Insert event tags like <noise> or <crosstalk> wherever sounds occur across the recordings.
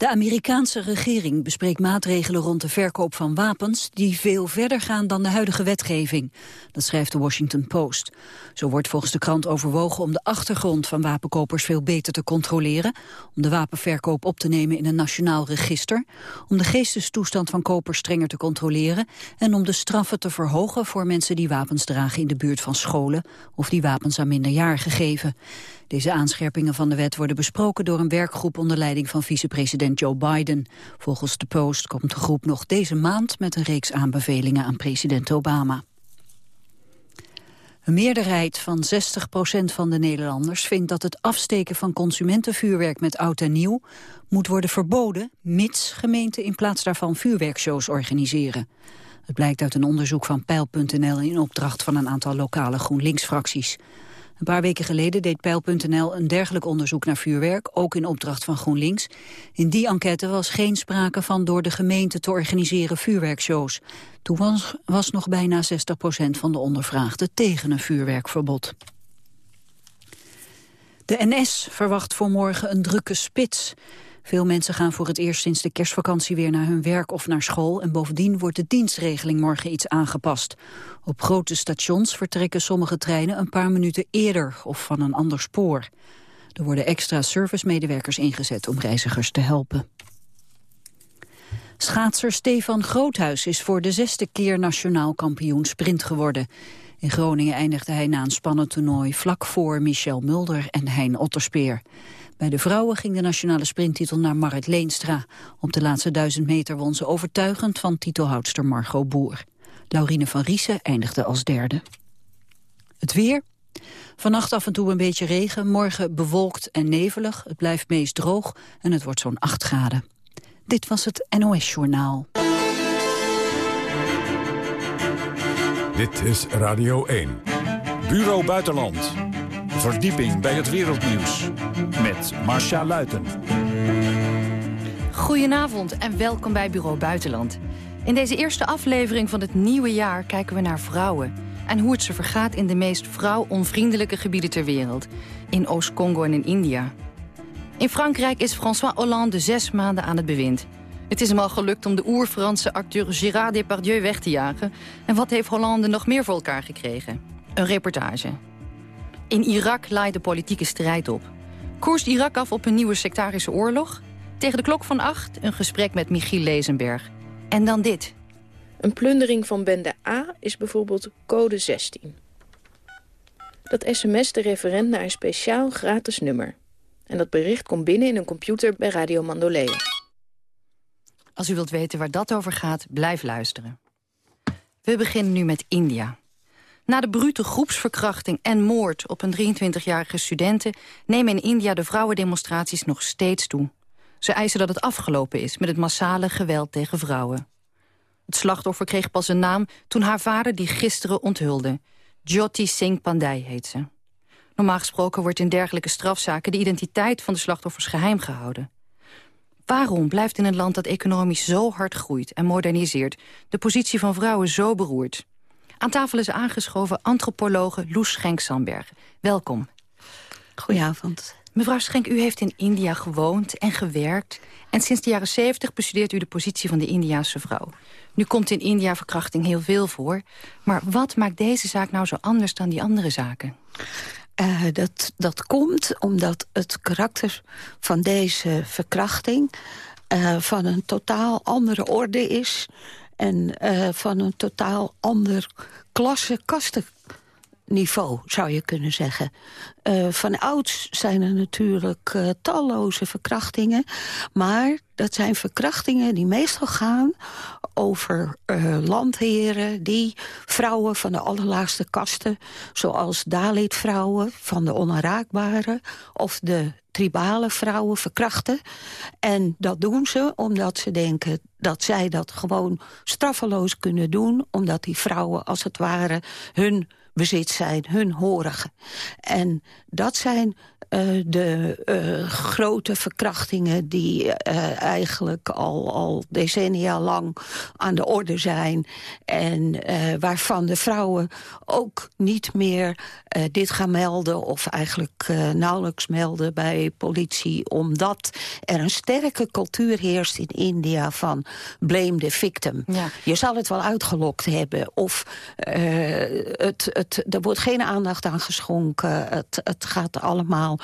De Amerikaanse regering bespreekt maatregelen rond de verkoop van wapens die veel verder gaan dan de huidige wetgeving. Dat schrijft de Washington Post. Zo wordt volgens de krant overwogen om de achtergrond van wapenkopers veel beter te controleren, om de wapenverkoop op te nemen in een nationaal register, om de geestestoestand van kopers strenger te controleren en om de straffen te verhogen voor mensen die wapens dragen in de buurt van scholen of die wapens aan minderjarigen geven. Deze aanscherpingen van de wet worden besproken door een werkgroep onder leiding van vicepresident Joe Biden. Volgens de Post komt de groep nog deze maand met een reeks aanbevelingen aan president Obama. Een meerderheid van 60% van de Nederlanders vindt dat het afsteken van consumentenvuurwerk met oud en nieuw moet worden verboden, mits gemeenten in plaats daarvan vuurwerkshows organiseren. Het blijkt uit een onderzoek van Peil.nl in opdracht van een aantal lokale GroenLinks-fracties. Een paar weken geleden deed Peil.nl een dergelijk onderzoek naar vuurwerk, ook in opdracht van GroenLinks. In die enquête was geen sprake van door de gemeente te organiseren vuurwerkshows. Toen was, was nog bijna 60% van de ondervraagden tegen een vuurwerkverbod. De NS verwacht voor morgen een drukke spits. Veel mensen gaan voor het eerst sinds de kerstvakantie weer naar hun werk of naar school en bovendien wordt de dienstregeling morgen iets aangepast. Op grote stations vertrekken sommige treinen een paar minuten eerder of van een ander spoor. Er worden extra servicemedewerkers ingezet om reizigers te helpen. Schaatser Stefan Groothuis is voor de zesde keer nationaal kampioen sprint geworden. In Groningen eindigde hij na een spannend toernooi vlak voor Michel Mulder en Hein Otterspeer. Bij de vrouwen ging de nationale sprinttitel naar Marit Leenstra. Op de laatste duizend meter won ze overtuigend van titelhoudster Margot Boer. Laurine van Riesen eindigde als derde. Het weer. Vannacht af en toe een beetje regen, morgen bewolkt en nevelig. Het blijft meest droog en het wordt zo'n 8 graden. Dit was het NOS Journaal. Dit is Radio 1. Bureau Buitenland. Verdieping bij het wereldnieuws. Met Marcia Luiten. Goedenavond en welkom bij Bureau Buitenland. In deze eerste aflevering van het nieuwe jaar kijken we naar vrouwen... en hoe het ze vergaat in de meest vrouwonvriendelijke gebieden ter wereld. In Oost-Congo en in India. In Frankrijk is François Hollande zes maanden aan het bewind. Het is hem al gelukt om de oer-Franse acteur Gérard Depardieu weg te jagen. En wat heeft Hollande nog meer voor elkaar gekregen? Een reportage. In Irak laait de politieke strijd op. Koerst Irak af op een nieuwe sectarische oorlog? Tegen de klok van acht een gesprek met Michiel Lezenberg. En dan dit. Een plundering van bende A is bijvoorbeeld code 16. Dat sms de referent naar een speciaal gratis nummer. En dat bericht komt binnen in een computer bij Radio Mandolea. Als u wilt weten waar dat over gaat, blijf luisteren. We beginnen nu met India. Na de brute groepsverkrachting en moord op een 23-jarige studenten... nemen in India de vrouwendemonstraties nog steeds toe. Ze eisen dat het afgelopen is met het massale geweld tegen vrouwen. Het slachtoffer kreeg pas een naam toen haar vader die gisteren onthulde. Jyoti Singh Pandey heet ze. Normaal gesproken wordt in dergelijke strafzaken... de identiteit van de slachtoffers geheim gehouden. Waarom blijft in een land dat economisch zo hard groeit en moderniseert... de positie van vrouwen zo beroerd? Aan tafel is aangeschoven antropologe Loes Schenk-Sandberg. Welkom. Goedenavond. Mevrouw Schenk, u heeft in India gewoond en gewerkt... en sinds de jaren 70 bestudeert u de positie van de Indiaanse vrouw. Nu komt in India verkrachting heel veel voor. Maar wat maakt deze zaak nou zo anders dan die andere zaken? Uh, dat, dat komt omdat het karakter van deze verkrachting... Uh, van een totaal andere orde is... en uh, van een totaal ander klasse kasten niveau, zou je kunnen zeggen. Uh, van ouds zijn er natuurlijk uh, talloze verkrachtingen. Maar dat zijn verkrachtingen die meestal gaan over uh, landheren... die vrouwen van de allerlaagste kasten, zoals Dalit-vrouwen... van de onaanraakbare of de tribale vrouwen verkrachten. En dat doen ze omdat ze denken dat zij dat gewoon straffeloos kunnen doen... omdat die vrouwen als het ware hun bezit zijn, hun horigen. En dat zijn de grote verkrachtingen die eigenlijk al, al decennia lang aan de orde zijn... en waarvan de vrouwen ook niet meer dit gaan melden... of eigenlijk nauwelijks melden bij politie... omdat er een sterke cultuur heerst in India van blame the victim. Ja. Je zal het wel uitgelokt hebben of het, het, er wordt geen aandacht aan geschonken. Het, het gaat allemaal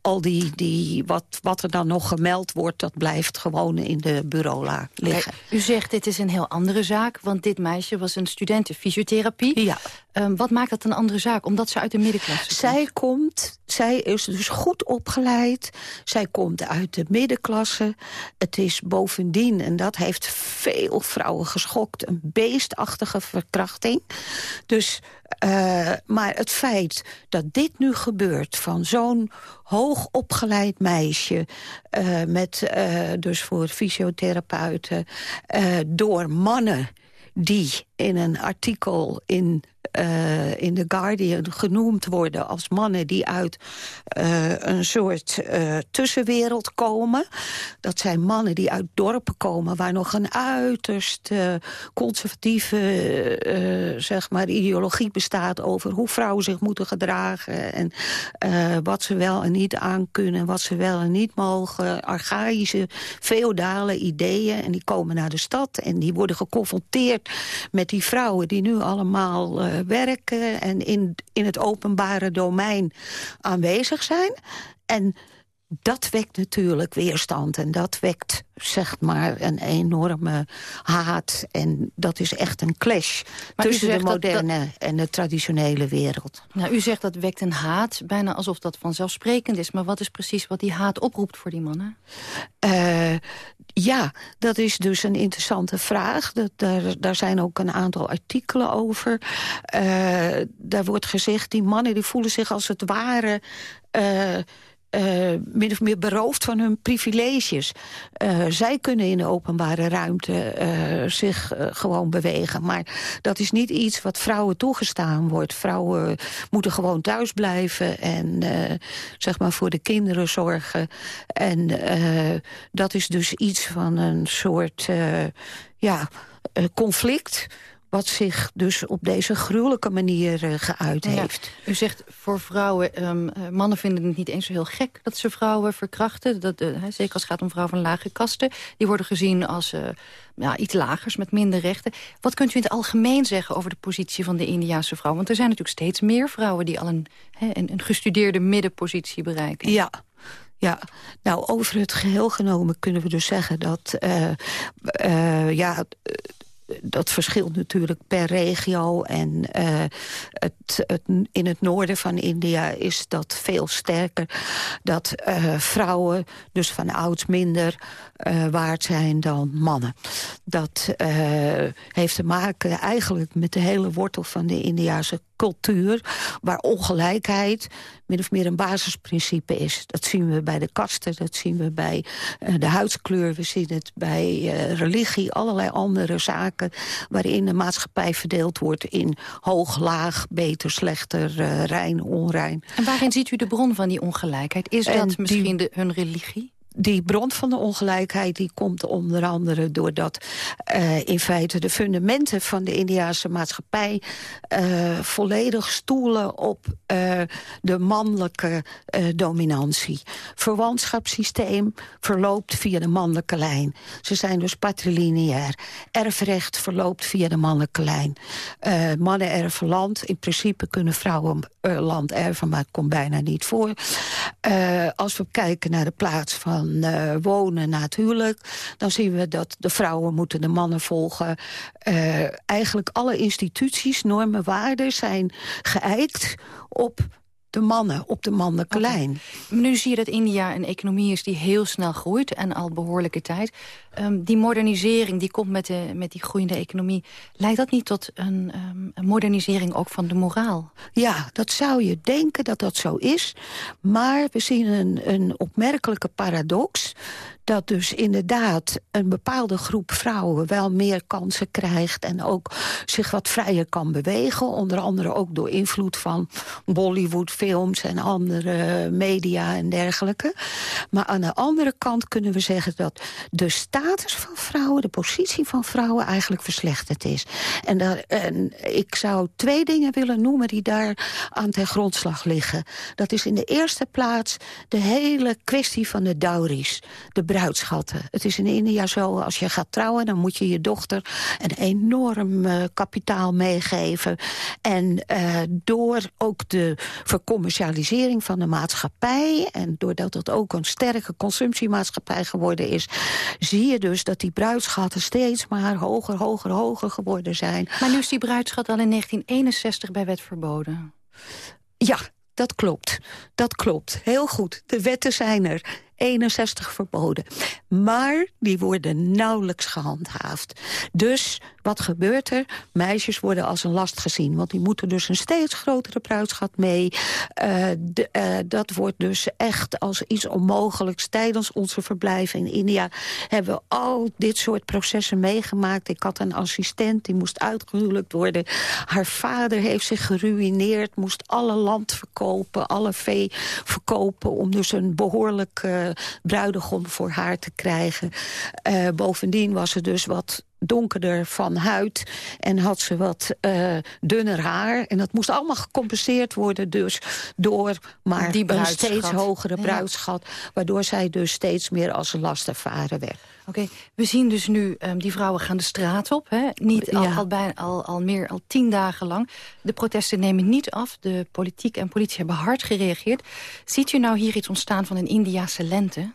al die, die wat, wat er dan nog gemeld wordt... dat blijft gewoon in de bureaula liggen. u zegt dit is een heel andere zaak... want dit meisje was een student fysiotherapie. Ja. Um, wat maakt dat een andere zaak? Omdat ze uit de middenklasse komt? Zij komt, zij is dus goed opgeleid. Zij komt uit de middenklasse. Het is bovendien, en dat heeft veel vrouwen geschokt... een beestachtige verkrachting. Dus, uh, maar het feit dat dit nu gebeurt van zo'n hoogopgeleid meisje... Uh, met, uh, dus voor fysiotherapeuten, door mannen die in een artikel in uh, in The Guardian genoemd worden als mannen die uit uh, een soort uh, tussenwereld komen. Dat zijn mannen die uit dorpen komen waar nog een uiterst conservatieve zeg maar ideologie bestaat over hoe vrouwen zich moeten gedragen en wat ze wel en niet aankunnen en wat ze wel en niet mogen. Archaïsche, feodale ideeën en die komen naar de stad en die worden geconfronteerd met die vrouwen die nu allemaal werken en in, in het openbare domein aanwezig zijn. En dat wekt natuurlijk weerstand en dat wekt zeg maar een enorme haat. En dat is echt een clash tussen de moderne en de traditionele wereld. Nou, u zegt dat wekt een haat, bijna alsof dat vanzelfsprekend is. Maar wat is precies wat die haat oproept voor die mannen? Uh, ja, dat is dus een interessante vraag. Dat, daar, daar zijn ook een aantal artikelen over. Uh, daar wordt gezegd, die mannen die voelen zich als het ware... Uh, uh, min of meer beroofd van hun privileges. Uh, zij kunnen in de openbare ruimte uh, zich gewoon bewegen. Maar dat is niet iets wat vrouwen toegestaan wordt. Vrouwen moeten gewoon thuis blijven en zeg maar voor de kinderen zorgen. En dat is dus iets van een soort ja, conflict wat zich dus op deze gruwelijke manier uh, geuit heeft. U zegt voor vrouwen, um, mannen vinden het niet eens zo heel gek dat ze vrouwen verkrachten. Dat, uh, zeker als het gaat om vrouwen van lage kasten. Die worden gezien als uh, ja, iets lagers met minder rechten. Wat kunt u in het algemeen zeggen over de positie van de Indiaanse vrouw? Want er zijn natuurlijk steeds meer vrouwen die al een, een, een gestudeerde middenpositie bereiken. Ja, ja, nou over het geheel genomen kunnen we dus zeggen dat uh, uh, ja, dat verschilt natuurlijk per regio. En uh, het, het, in het noorden van India is dat veel sterker. Dat uh, vrouwen dus van ouds minder uh, waard zijn dan mannen. Dat heeft te maken eigenlijk met de hele wortel van de Indiase cultuur... waar ongelijkheid min of meer een basisprincipe is. Dat zien we bij de kasten, dat zien we bij uh, de huidskleur... we zien het bij uh, religie, allerlei andere zaken... waarin de maatschappij verdeeld wordt in hoog, laag, beter, slechter, uh, rein, onrein. En waarin ziet u de bron van die ongelijkheid? Is dat misschien de, hun religie? Die bron van de ongelijkheid die komt onder andere doordat uh, in feite de fundamenten van de Indiase maatschappij uh, volledig stoelen op uh, de mannelijke dominantie. Verwantschapssysteem verloopt via de mannelijke lijn. Ze zijn dus patrilineair. Erfrecht verloopt via de mannelijke lijn. mannen erven land. In principe kunnen vrouwen land erven, maar het komt bijna niet voor. als we kijken naar de plaats van uh, wonen na het huwelijk... dan zien we dat de vrouwen moeten de mannen volgen. Uh, eigenlijk alle instituties, normen, waarden zijn geëikt op de mannen op de lijn. Nu zie je dat India een economie is die heel snel groeit... en al behoorlijke tijd. Ehm, die modernisering die komt met, de, met die groeiende economie... leidt dat niet tot een, um, een, modernisering ook van de moraal? Ja, dat zou je denken dat dat zo is. Maar we zien een, een opmerkelijke paradox dat dus inderdaad een bepaalde groep vrouwen wel meer kansen krijgt... en ook zich wat vrijer kan bewegen. Onder andere ook door invloed van Bollywoodfilms en andere media en dergelijke. Maar aan de andere kant kunnen we zeggen dat de status van vrouwen... de positie van vrouwen eigenlijk verslechterd is. En, en ik zou twee dingen willen noemen die daar aan ten grondslag liggen. Dat is in de eerste plaats de hele kwestie van de dowries. De bruidschatten. Het is in India zo, als je gaat trouwen... dan moet je je dochter een enorm uh, kapitaal meegeven. En uh, door ook de vercommercialisering van de maatschappij... en doordat het ook een sterke consumptiemaatschappij geworden is... zie je dus dat die bruidschatten steeds maar hoger, hoger, hoger geworden zijn. Maar nu is die bruidschat al in 1961 bij wet verboden. Ja, dat klopt. Dat klopt. Heel goed. De wetten zijn er. 61 verboden. Maar die worden nauwelijks gehandhaafd. Dus wat gebeurt er? Meisjes worden als een last gezien. Want die moeten dus een steeds grotere bruidschat mee. De, uh, dat wordt dus echt als iets onmogelijks. Tijdens onze verblijf in India hebben we al dit soort processen meegemaakt. Ik had een assistent, die moest uitgehuwelijkt worden. Haar vader heeft zich geruineerd. Moest alle land verkopen, alle vee verkopen... om dus een behoorlijk bruidegom voor haar te krijgen. Uh, bovendien was ze dus wat donkerder van huid en had ze wat uh, dunner haar. En dat moest allemaal gecompenseerd worden dus door maar Die een steeds hogere bruidschat. Ja. Waardoor zij dus steeds meer als last ervaren werd. Oké, okay, we zien dus nu, um, die vrouwen gaan de straat op. Hè? Niet al, ja. al, bijna, al, al meer, al tien dagen lang. De protesten nemen niet af. De politiek en politie hebben hard gereageerd. Ziet u nou hier iets ontstaan van een Indiase lente?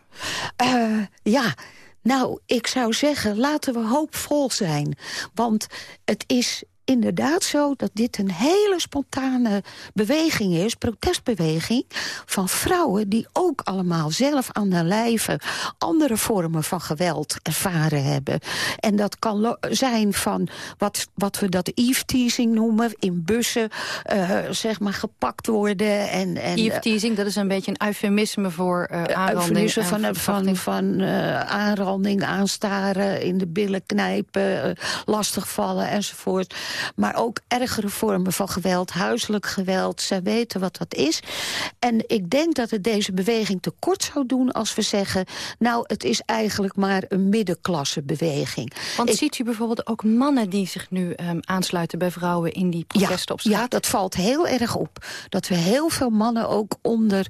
Uh, ja, nou, ik zou zeggen, laten we hoopvol zijn. Want het is inderdaad zo dat dit een hele spontane beweging is, protestbeweging, van vrouwen die ook allemaal zelf aan hun lijve andere vormen van geweld ervaren hebben. En dat kan zijn van wat, wat we dat eve-teasing noemen, in bussen uh, zeg maar gepakt worden. En, en, eve-teasing, dat is een beetje een eufemisme voor uh, aanranding. Eufemisme van, van, van uh, aanranding, aanstaren, in de billen knijpen, lastigvallen enzovoort. Maar ook ergere vormen van geweld, huiselijk geweld. Zij weten wat dat is. En ik denk dat het deze beweging tekort zou doen als we zeggen... nou, het is eigenlijk maar een middenklassebeweging. Want ik... ziet u bijvoorbeeld ook mannen die zich nu um, aansluiten bij vrouwen... in die protesten op straat? Ja, dat valt heel erg op. Dat we heel veel mannen ook onder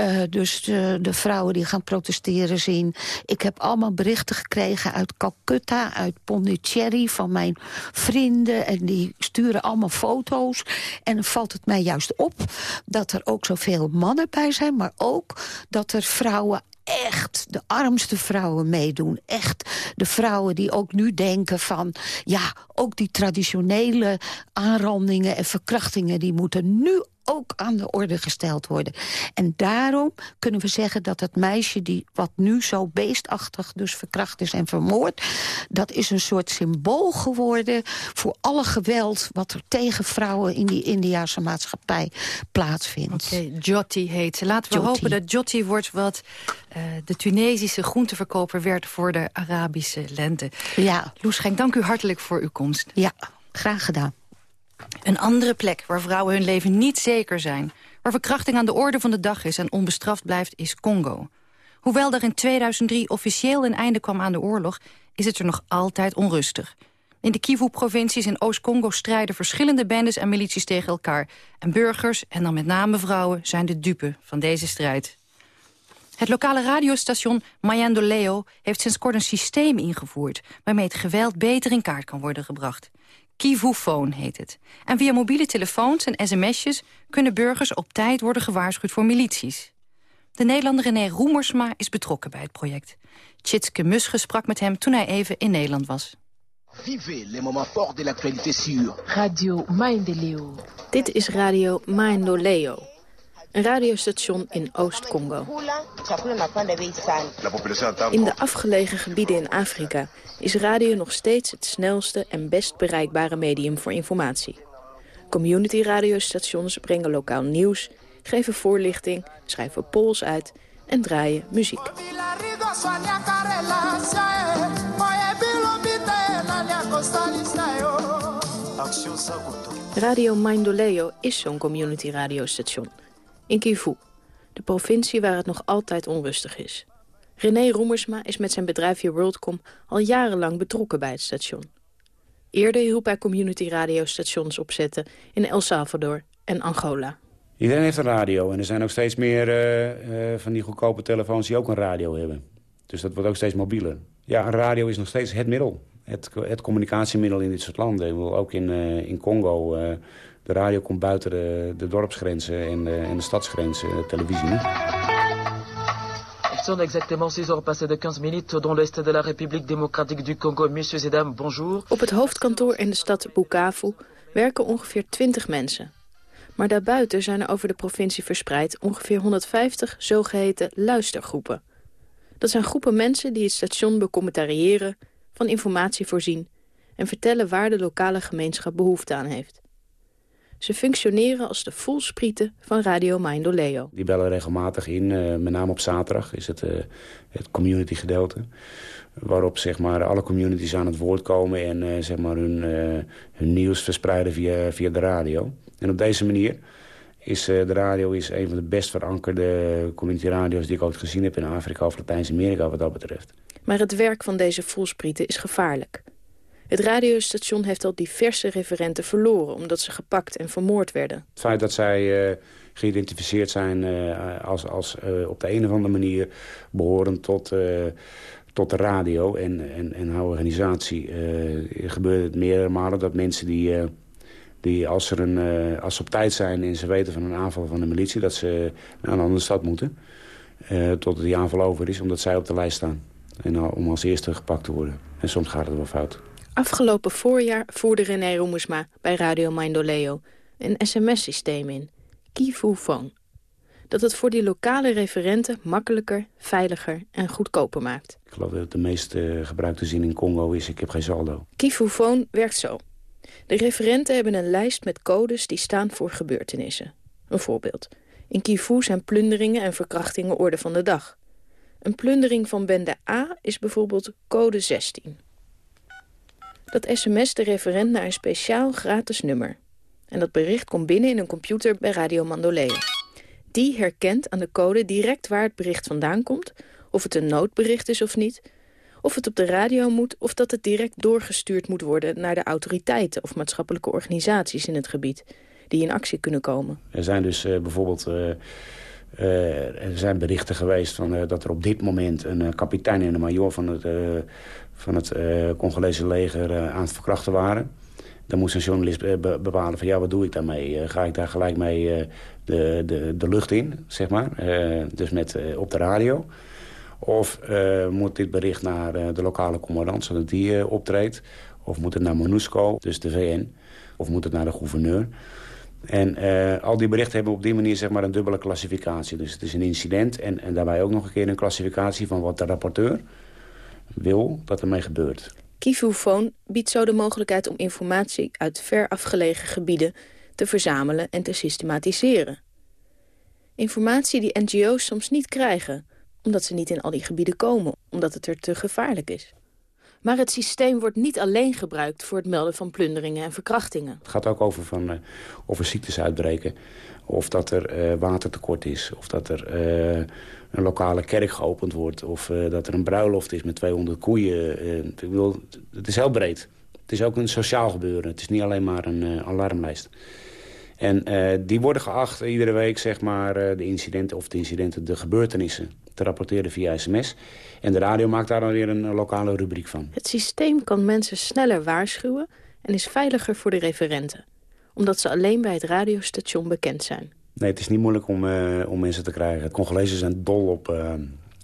uh, dus de, de vrouwen die gaan protesteren zien. Ik heb allemaal berichten gekregen uit Calcutta, uit Pondicherry... van mijn vrienden en die sturen allemaal foto's. En dan valt het mij juist op dat er ook zoveel mannen bij zijn... maar ook dat er vrouwen echt de armste vrouwen meedoen. Echt de vrouwen die ook nu denken van... ja, ook die traditionele aanrandingen en verkrachtingen... die moeten nu ook aan de orde gesteld worden. En daarom kunnen we zeggen dat het meisje die wat nu zo beestachtig dus verkracht is en vermoord, dat is een soort symbool geworden voor alle geweld wat er tegen vrouwen in die Indiase maatschappij plaatsvindt. Oké, okay, Jyoti heet ze. Laten we Jyoti. hopen dat Jyoti wordt wat uh, de Tunesische groenteverkoper werd voor de Arabische lente. Ja. Loes Schenk, dank u hartelijk voor uw komst. Ja, graag gedaan. Een andere plek waar vrouwen hun leven niet zeker zijn... waar verkrachting aan de orde van de dag is en onbestraft blijft, is Congo. Hoewel er in 2003 officieel een einde kwam aan de oorlog... is het er nog altijd onrustig. In de Kivu-provincies in Oost-Congo strijden verschillende bendes en milities tegen elkaar. En burgers, en dan met name vrouwen, zijn de dupe van deze strijd. Het lokale radiostation Mayando Leo heeft sinds kort een systeem ingevoerd... waarmee het geweld beter in kaart kan worden gebracht. Kivuphone heet het. En via mobiele telefoons en sms'jes kunnen burgers op tijd worden gewaarschuwd voor milities. De Nederlander René Roemersma is betrokken bij het project. Tjitske Musche sprak met hem toen hij even in Nederland was. Vivez les moments forts de l'actualité sur Radio Maendeleo. Dit is Radio Maendeleo. Een radiostation in Oost-Congo. In de afgelegen gebieden in Afrika is radio nog steeds het snelste en best bereikbare medium voor informatie. Community radiostations brengen lokaal nieuws, geven voorlichting, schrijven polls uit en draaien muziek. Radio Mindoleo is zo'n community radiostation. In Kivu, de provincie waar het nog altijd onrustig is. René Roemersma is met zijn bedrijfje WorldCom al jarenlang betrokken bij het station. Eerder hielp hij community radiostations opzetten in El Salvador en Angola. Iedereen heeft een radio en er zijn ook steeds meer uh, uh, van die goedkope telefoons die ook een radio hebben. Dus dat wordt ook steeds mobieler. Ja, een radio is nog steeds het middel. Het, het communicatiemiddel in dit soort landen. Ook in, uh, in Congo. De radio komt buiten de, de dorpsgrenzen en, en de stadsgrenzen. De televisie niet. sonne exactement 6 heures passées de 15 minutes dans l'est de la République démocratique du Congo. Messieurs et dames, bonjour. Op het hoofdkantoor in de stad Bukavu werken ongeveer 20 mensen. Maar daarbuiten zijn er over de provincie verspreid ongeveer 150 zogeheten luistergroepen. Dat zijn groepen mensen die het station becommentariëren, van informatie voorzien en vertellen waar de lokale gemeenschap behoefte aan heeft. Ze functioneren als de voelsprieten van Radio Mindoleo. Die bellen regelmatig in, uh, met name op zaterdag is het, uh, het community gedeelte. Waarop zeg maar, alle communities aan het woord komen en uh, zeg maar, hun, hun nieuws verspreiden via, via de radio. En op deze manier is de radio is een van de best verankerde community radio's die ik ooit gezien heb in Afrika of Latijns-Amerika wat dat betreft. Maar het werk van deze voelsprieten is gevaarlijk. Het radiostation heeft al diverse referenten verloren... omdat ze gepakt en vermoord werden. Het feit dat zij uh, geïdentificeerd zijn uh, als, als uh, op de een of andere manier... behorend tot, tot de radio en, en, en haar organisatie... gebeurt het meerdere malen dat mensen die... die als, er een, als ze op tijd zijn en ze weten van een aanval van de militie... dat ze naar een andere stad moeten. tot die aanval over is, omdat zij op de lijst staan. En om als eerste gepakt te worden. En soms gaat het wel fout. Afgelopen voorjaar voerde René Roemersma bij Radio Mindoleo een sms-systeem in, Kivu Phone. Dat het voor die lokale referenten makkelijker, veiliger en goedkoper maakt. Ik geloof dat de meest uh, gebruikte zin in Congo is, ik heb geen saldo. Kivu Phone werkt zo. De referenten hebben een lijst met codes die staan voor gebeurtenissen. Een voorbeeld. In Kivu zijn plunderingen en verkrachtingen orde van de dag. Een plundering van bende A is bijvoorbeeld code 16 dat sms de referent naar een speciaal gratis nummer. En dat bericht komt binnen in een computer bij Radio Mandoleo. Die herkent aan de code direct waar het bericht vandaan komt... of het een noodbericht is of niet... of het op de radio moet of dat het direct doorgestuurd moet worden... naar de autoriteiten of maatschappelijke organisaties in het gebied... die in actie kunnen komen. Er zijn dus uh, bijvoorbeeld... Uh... Uh, er zijn berichten geweest van, dat er op dit moment een kapitein en een major van het van het uh, Congolese leger uh, aan het verkrachten waren. Dan moest een journalist uh, bepalen van ja, wat doe ik daarmee? ga ik daar gelijk mee de, de, de lucht in, zeg maar. dus met, op de radio. Of moet dit bericht naar de lokale commandant, zodat die optreedt? Of moet het naar MONUSCO, dus de VN? Of moet het naar de gouverneur? En al die berichten hebben op die manier zeg maar, een dubbele klassificatie. Dus het is een incident en, en daarbij ook nog een keer een klassificatie van wat de rapporteur wil dat ermee gebeurt. Kivuphone biedt zo de mogelijkheid om informatie uit ver afgelegen gebieden te verzamelen en te systematiseren. Informatie die NGO's soms niet krijgen, omdat ze niet in al die gebieden komen, omdat het er te gevaarlijk is. Maar het systeem wordt niet alleen gebruikt voor het melden van plunderingen en verkrachtingen. Het gaat ook over van, uh, of er ziektes uitbreken, of dat er uh, watertekort is, of dat er uh, een lokale kerk geopend wordt... of uh, dat er een bruiloft is met 200 koeien. Uh, ik bedoel, het is heel breed. Het is ook een sociaal gebeuren. Het is niet alleen maar een uh, alarmlijst. En die worden geacht iedere week, zeg maar, de incidenten of de incidenten, de gebeurtenissen te rapporteren via sms. En de radio maakt daar dan weer een lokale rubriek van. Het systeem kan mensen sneller waarschuwen en is veiliger voor de referenten. Omdat ze alleen bij het radiostation bekend zijn. Nee, het is niet moeilijk om, uh, om mensen te krijgen. Congolezen zijn dol op, uh,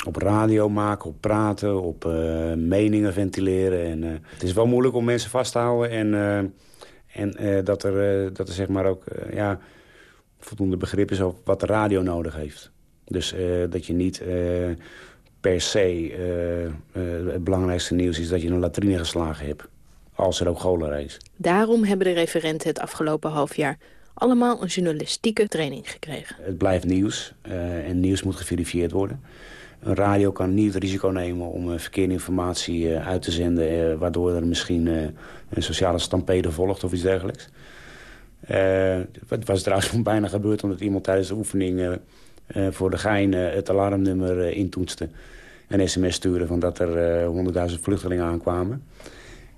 op radio maken, op praten, op uh, meningen ventileren. En, het is wel moeilijk om mensen vast te houden. En, en dat, er, dat er zeg maar ook ja, voldoende begrip is over wat de radio nodig heeft. Dus dat je niet per se het belangrijkste nieuws is dat je een latrine geslagen hebt. Als er ook cholera is. Daarom hebben de referenten het afgelopen half jaar allemaal een journalistieke training gekregen. Het blijft nieuws en nieuws moet geverifieerd worden. Een radio kan niet het risico nemen om verkeerde informatie uit te zenden... waardoor er misschien een sociale stampede volgt of iets dergelijks. Het was trouwens <laughs> bijna gebeurd omdat iemand tijdens de oefening voor de gein het alarmnummer intoetste. En sms stuurde van dat er honderdduizend vluchtelingen aankwamen.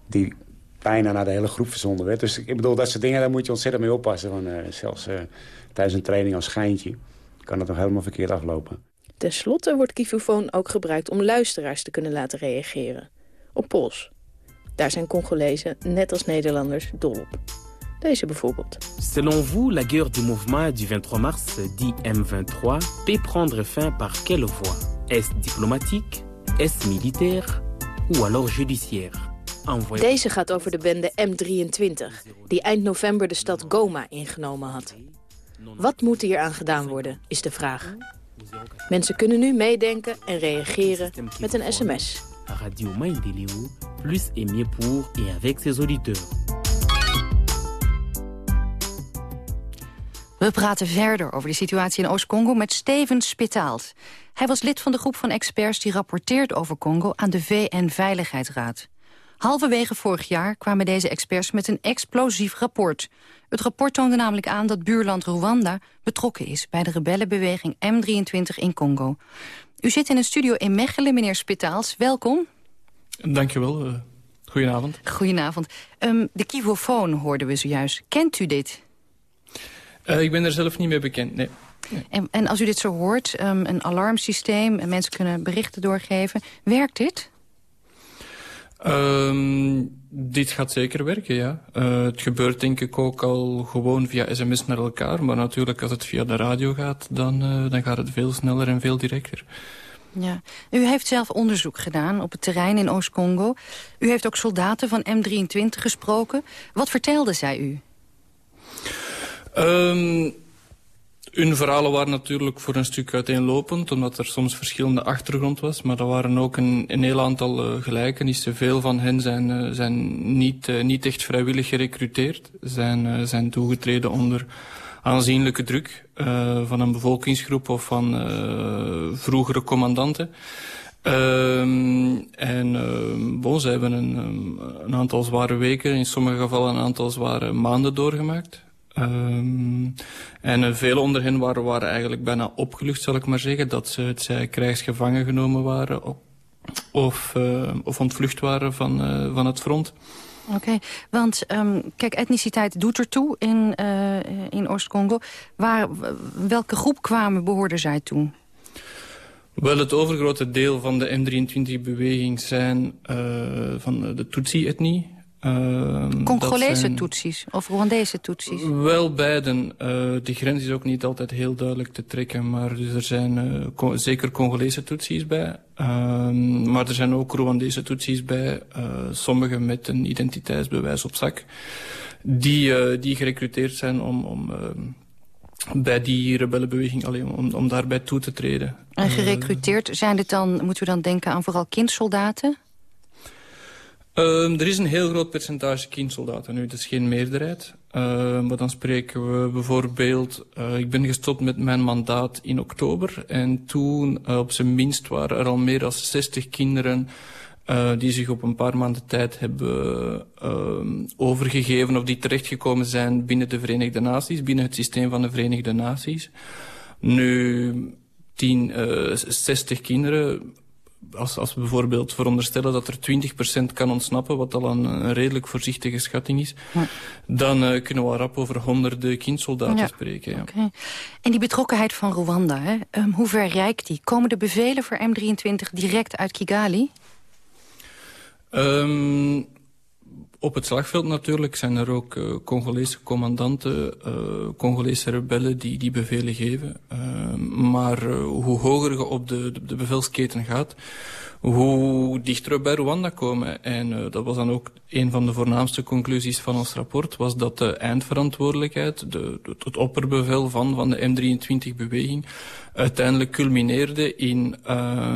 Die bijna naar de hele groep verzonden werd. Dus ik bedoel, dat soort dingen, daar moet je ontzettend mee oppassen. Van, zelfs tijdens een training als schijntje kan het nog helemaal verkeerd aflopen. Ten slotte wordt Kifufoon ook gebruikt om luisteraars te kunnen laten reageren. Op Pools. Daar zijn Congolezen, net als Nederlanders, dol op. Deze bijvoorbeeld. Selon vous, la guerre du mouvement du 23 mars, dit M23, peut prendre fin par quelle voie Est-ce diplomatique Est-ce militaire Ou alors judiciaire Deze gaat over de bende M23, die eind november de stad Goma ingenomen had. Wat moet hier aan gedaan worden, is de vraag. Mensen kunnen nu meedenken en reageren met een sms. Radio Maïndeleo, plus et mieux pour et avec ses auditeurs. We praten verder over de situatie in Oost-Congo met Steven Spitaalt. Hij was lid van de groep van experts die rapporteert over Congo aan de VN-veiligheidsraad. Halverwege vorig jaar kwamen deze experts met een explosief rapport. Het rapport toonde namelijk aan dat buurland Rwanda betrokken is... bij de rebellenbeweging M23 in Congo. U zit in een studio in Mechelen, meneer Spitaals. Welkom. Dankjewel. Uh, goedenavond. Goedenavond. Um, de kivofoon hoorden we zojuist. Kent u dit? Uh, ik ben er zelf niet mee bekend, nee. nee. En, en, als u dit zo hoort, um, een alarmsysteem... en mensen kunnen berichten doorgeven, werkt dit? Um, dit gaat zeker werken, ja. Uh, het gebeurt denk ik ook al gewoon via sms naar elkaar. Maar natuurlijk als het via de radio gaat, dan, uh, dan gaat het veel sneller en veel directer. Ja. U heeft zelf onderzoek gedaan op het terrein in Oost-Congo. U heeft ook soldaten van M23 gesproken. Wat vertelden zij u? Um, hun verhalen waren natuurlijk voor een stuk uiteenlopend, omdat er soms verschillende achtergrond was. Maar er waren ook een, een heel aantal uh, gelijkenissen. Veel van hen zijn, uh, zijn niet, uh, niet echt vrijwillig gerecruiteerd. Zijn, zijn toegetreden onder aanzienlijke druk van een bevolkingsgroep of van vroegere commandanten. Um, en uh, ze hebben een, een aantal zware weken, in sommige gevallen een aantal zware maanden doorgemaakt. Um, en velen onder hen waren, waren eigenlijk bijna opgelucht, zal ik maar zeggen, dat ze het zij krijgsgevangen genomen waren of, uh, of ontvlucht waren van, uh, van het front. Oké, okay, want um, kijk, etniciteit doet ertoe in, in Oost-Congo. Welke groep kwamen, behoorden zij toe? Wel, het overgrote deel van de M23-beweging zijn van de Tutsi-etnie. Uh, Congolese zijn... Of Rwandese Tutsis? Wel beiden. Uh, de grens is ook niet altijd heel duidelijk te trekken. Maar dus er zijn uh, co zeker Congolese Tutsis bij. Uh, maar er zijn ook Rwandese Tutsis bij. Uh, sommigen met een identiteitsbewijs op zak. Die, die gerecruiteerd zijn om... om uh, bij die rebellenbeweging alleen om, om daarbij toe te treden. En gerecruiteerd zijn dit dan, moeten we dan denken aan vooral kindsoldaten? Um, er is een heel groot percentage kindsoldaten nu, dat is geen meerderheid. Uh, maar dan spreken we bijvoorbeeld... Uh, ik ben gestopt met mijn mandaat in oktober. En toen, uh, op zijn minst, waren er al meer dan 60 kinderen... die zich op een paar maanden tijd hebben overgegeven... of die terechtgekomen zijn binnen de Verenigde Naties, binnen het systeem van de Verenigde Naties. Nu, 10, 60 kinderen als, als we bijvoorbeeld veronderstellen dat er 20% kan ontsnappen, wat al een, een redelijk voorzichtige schatting is, ja. dan uh, kunnen we rap over honderden kindsoldaten ja. spreken. Ja. Okay. En die betrokkenheid van Rwanda, hè? Um, hoe ver reikt die? Komen de bevelen voor M23 direct uit Kigali? Um, op het slagveld natuurlijk zijn er ook uh, Congolese commandanten, uh, Congolese rebellen die, die bevelen geven. Uh, maar hoe hoger je op de, de, de, bevelsketen gaat, hoe dichter we bij Rwanda komen. En dat was dan ook een van de voornaamste conclusies van ons rapport, was dat de eindverantwoordelijkheid, de, het opperbevel van, van de M23-beweging, uiteindelijk culmineerde in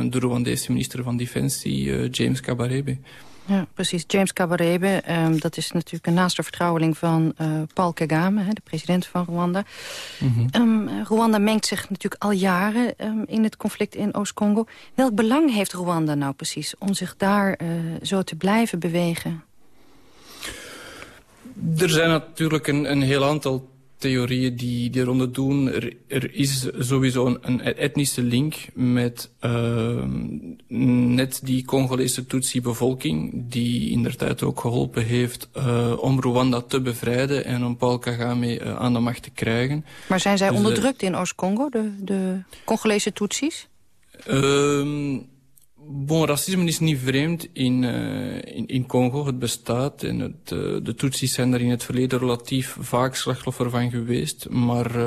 de Rwandese minister van Defensie, James Kabarebe. Ja, precies. James Kabarebe, um, dat is natuurlijk een naaste vertrouweling van uh, Paul Kagame, hè, de president van Rwanda. Mm -hmm. um, Rwanda mengt zich natuurlijk al jaren um, in het conflict in Oost-Congo. Welk belang heeft Rwanda nou precies om zich daar uh, zo te blijven bewegen? Er zijn natuurlijk een, een heel aantal theorieën die, die eronder doen. Er, er is sowieso een, een, etnische link met uh, net die Congolese Tutsi-bevolking... die inderdaad ook geholpen heeft uh, om Rwanda te bevrijden... en om Paul Kagame uh, aan de macht te krijgen. Maar zijn zij dus onderdrukt in Oost-Congo, de, de Congolese Tutsis? Ehm, Bon, racisme is niet vreemd in, uh, in, in, Congo. Het bestaat en het, uh, de Tutsis zijn daar in het verleden relatief vaak slachtoffer van geweest. Maar uh,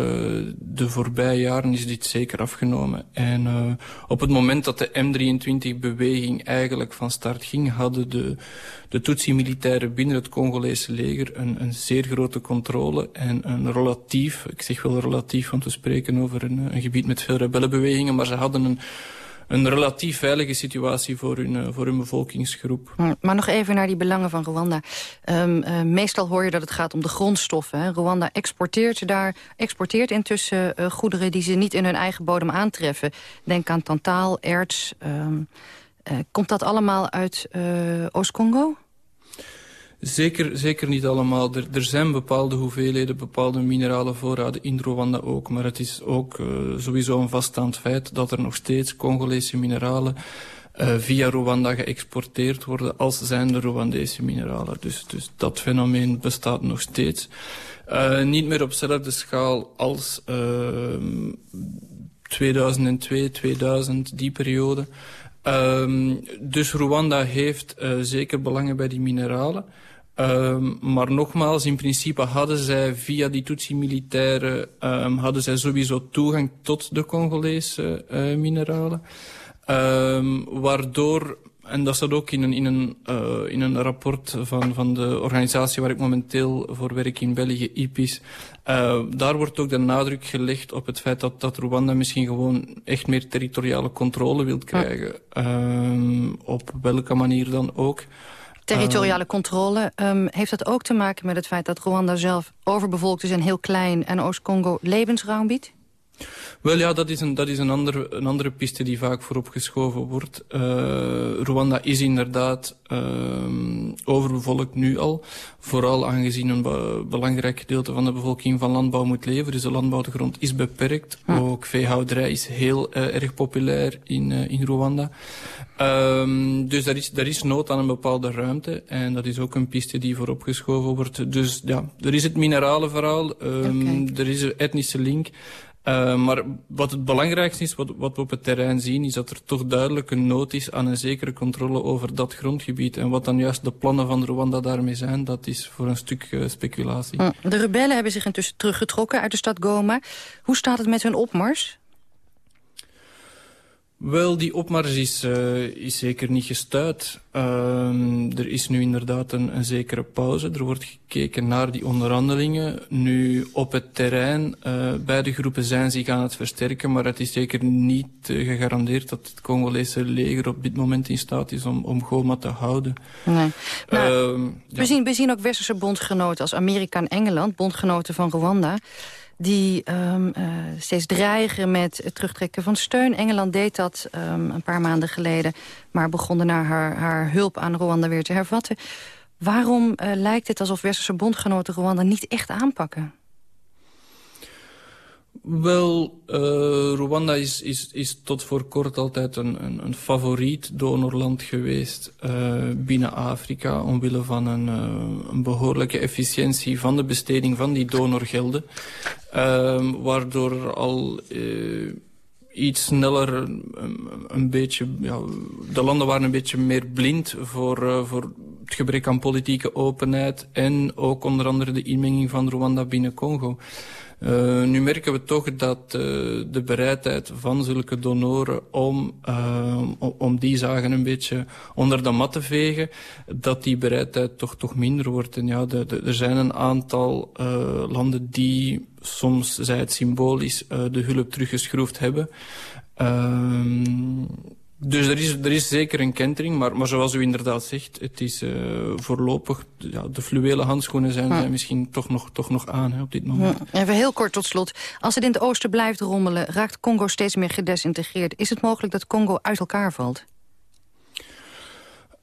de voorbije jaren is dit zeker afgenomen. En op het moment dat de M23-beweging eigenlijk van start ging... hadden de, de Tutsi-militairen binnen het Congolese leger een, een zeer grote controle. En een relatief, ik zeg wel relatief, want we spreken over een gebied met veel rebellenbewegingen... maar ze hadden een een relatief veilige situatie voor hun, uh, voor hun bevolkingsgroep. Maar nog even naar die belangen van Rwanda. Um, uh, meestal hoor je dat het gaat om de grondstoffen. Hè? Rwanda exporteert, daar, exporteert intussen uh, goederen die ze niet in hun eigen bodem aantreffen. Denk aan tantaal, erts. Um, komt dat allemaal uit Oost-Congo? Zeker, zeker niet allemaal. Er, er zijn bepaalde hoeveelheden, bepaalde minerale voorraden in Rwanda ook. Maar het is ook uh, sowieso een vaststaand feit dat er nog steeds Congolese mineralen uh, via Rwanda geëxporteerd worden als zijn de Rwandese mineralen. Dus, dus dat fenomeen bestaat nog steeds. Uh, niet meer op dezelfde schaal als 2002, 2000, die periode. Um, dus Rwanda heeft uh, zeker belangen bij die mineralen. Um, maar nogmaals, in principe hadden zij via die Tutsi-militairen... Um, hadden zij sowieso toegang tot de Congolese uh, mineralen. Waardoor, en dat staat ook in een, in een, uh, in een rapport van, van de organisatie waar ik momenteel voor werk in België, IPIS... Uh, daar wordt ook de nadruk gelegd op het feit dat, dat Rwanda misschien gewoon echt meer territoriale controle wil krijgen. Ja. op welke manier dan ook... Territoriale controle. Um, heeft dat ook te maken met het feit dat Rwanda zelf overbevolkt is en heel klein... en Oost-Congo levensruim biedt? Wel ja, dat is een, dat is een, andere, een andere piste die vaak vooropgeschoven wordt. Uh, Rwanda is inderdaad uh, overbevolkt nu al. Vooral aangezien een be belangrijk gedeelte van de bevolking van landbouw moet leven. Dus de landbouwgrond is beperkt. Hm. Ook veehouderij is heel uh, erg populair in, in Rwanda. Um, dus daar is, daar is nood aan een bepaalde ruimte. En dat is ook een piste die vooropgeschoven wordt. Dus ja, er is het mineralenverhaal. Um, okay. Er is een etnische link. Uh, maar wat het belangrijkste is, wat, wat, we op het terrein zien, is dat er toch duidelijk een nood is aan een zekere controle over dat grondgebied. En wat dan juist de plannen van Rwanda daarmee zijn, dat is voor een stuk uh, speculatie. De rebellen hebben zich intussen teruggetrokken uit de stad Goma. Hoe staat het met hun opmars? Wel, die opmars is, uh, is zeker niet gestuurd. Uh, er is nu inderdaad een, een, zekere pauze. Er wordt gekeken naar die onderhandelingen. Nu, op het terrein, uh, beide groepen zijn zich aan het versterken, maar het is zeker niet uh, gegarandeerd dat het Congolese leger op dit moment in staat is om, om Goma te houden. Nee. Ehm, we, ja. zien, we zien ook westerse bondgenoten als Amerika en Engeland, bondgenoten van Rwanda die um, steeds dreigen met het terugtrekken van steun. Engeland deed dat um, een paar maanden geleden... maar begon daarna haar, haar hulp aan Rwanda weer te hervatten. Waarom uh, lijkt het alsof westerse bondgenoten Rwanda niet echt aanpakken? Wel, uh, Rwanda is, is, is tot voor kort altijd een, een, een favoriet donorland geweest uh, binnen Afrika... omwille van een, uh, een behoorlijke efficiëntie van de besteding van die donorgelden. waardoor er al iets sneller een, een beetje... Ja, de landen waren een beetje meer blind voor, voor het gebrek aan politieke openheid en ook onder andere de inmenging van Rwanda binnen Congo. Uh, nu merken we toch dat uh, de bereidheid van zulke donoren om, uh, om die zagen een beetje onder de mat te vegen, dat die bereidheid toch, toch minder wordt. En ja, er zijn een aantal landen die soms, zij het symbolisch, de hulp teruggeschroefd hebben. Ehm, dus er is, er is zeker een kentering, maar, maar zoals u inderdaad zegt, het is uh, voorlopig, ja, de fluwele handschoenen zijn, zijn misschien toch nog, toch nog aan hè, op dit moment. Ja. Even heel kort tot slot. Als het in het oosten blijft rommelen, raakt Congo steeds meer gedesintegreerd. Is het mogelijk dat Congo uit elkaar valt?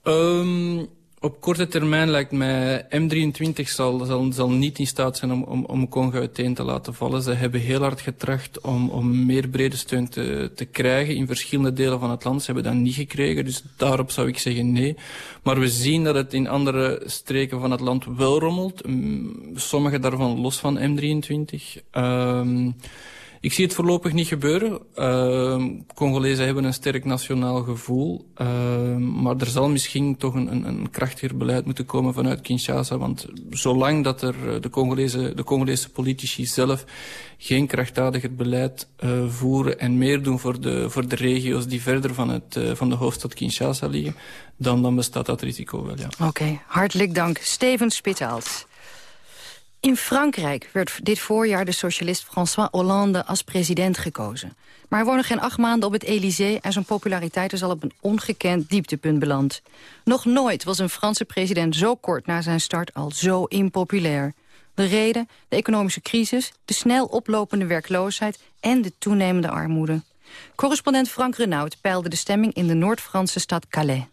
Um, op korte termijn lijkt mij M23 zal, zal, zal niet in staat zijn om, om, om Congo uiteen te laten vallen. Ze hebben heel hard getracht om, om meer brede steun te, te krijgen in verschillende delen van het land. Ze hebben dat niet gekregen, dus daarop zou ik zeggen nee. Maar we zien dat het in andere streken van het land wel rommelt. Sommige daarvan los van M23. Um, ik zie het voorlopig niet gebeuren. Uh, Congolezen hebben een sterk nationaal gevoel. Uh, maar er zal misschien toch een, een, een, krachtiger beleid moeten komen vanuit Kinshasa. Want zolang dat er eh, de, Congolese, de Congolese politici zelf geen krachtdadiger beleid uh, voeren... en meer doen voor de, voor de regio's die verder van, het, uh, van de hoofdstad Kinshasa liggen... dan, dan bestaat dat risico wel, ja. Oké, hartelijk dank. Steven Spitaals. In Frankrijk werd dit voorjaar de socialist François Hollande als president gekozen. Maar hij woonde geen acht maanden op het Elysée... en zijn populariteit is al op een ongekend dieptepunt beland. Nog nooit was een Franse president zo kort na zijn start al zo impopulair. De reden, de economische crisis, de snel oplopende werkloosheid... en de toenemende armoede. Correspondent Frank Renaud peilde de stemming in de Noord-Franse stad Calais.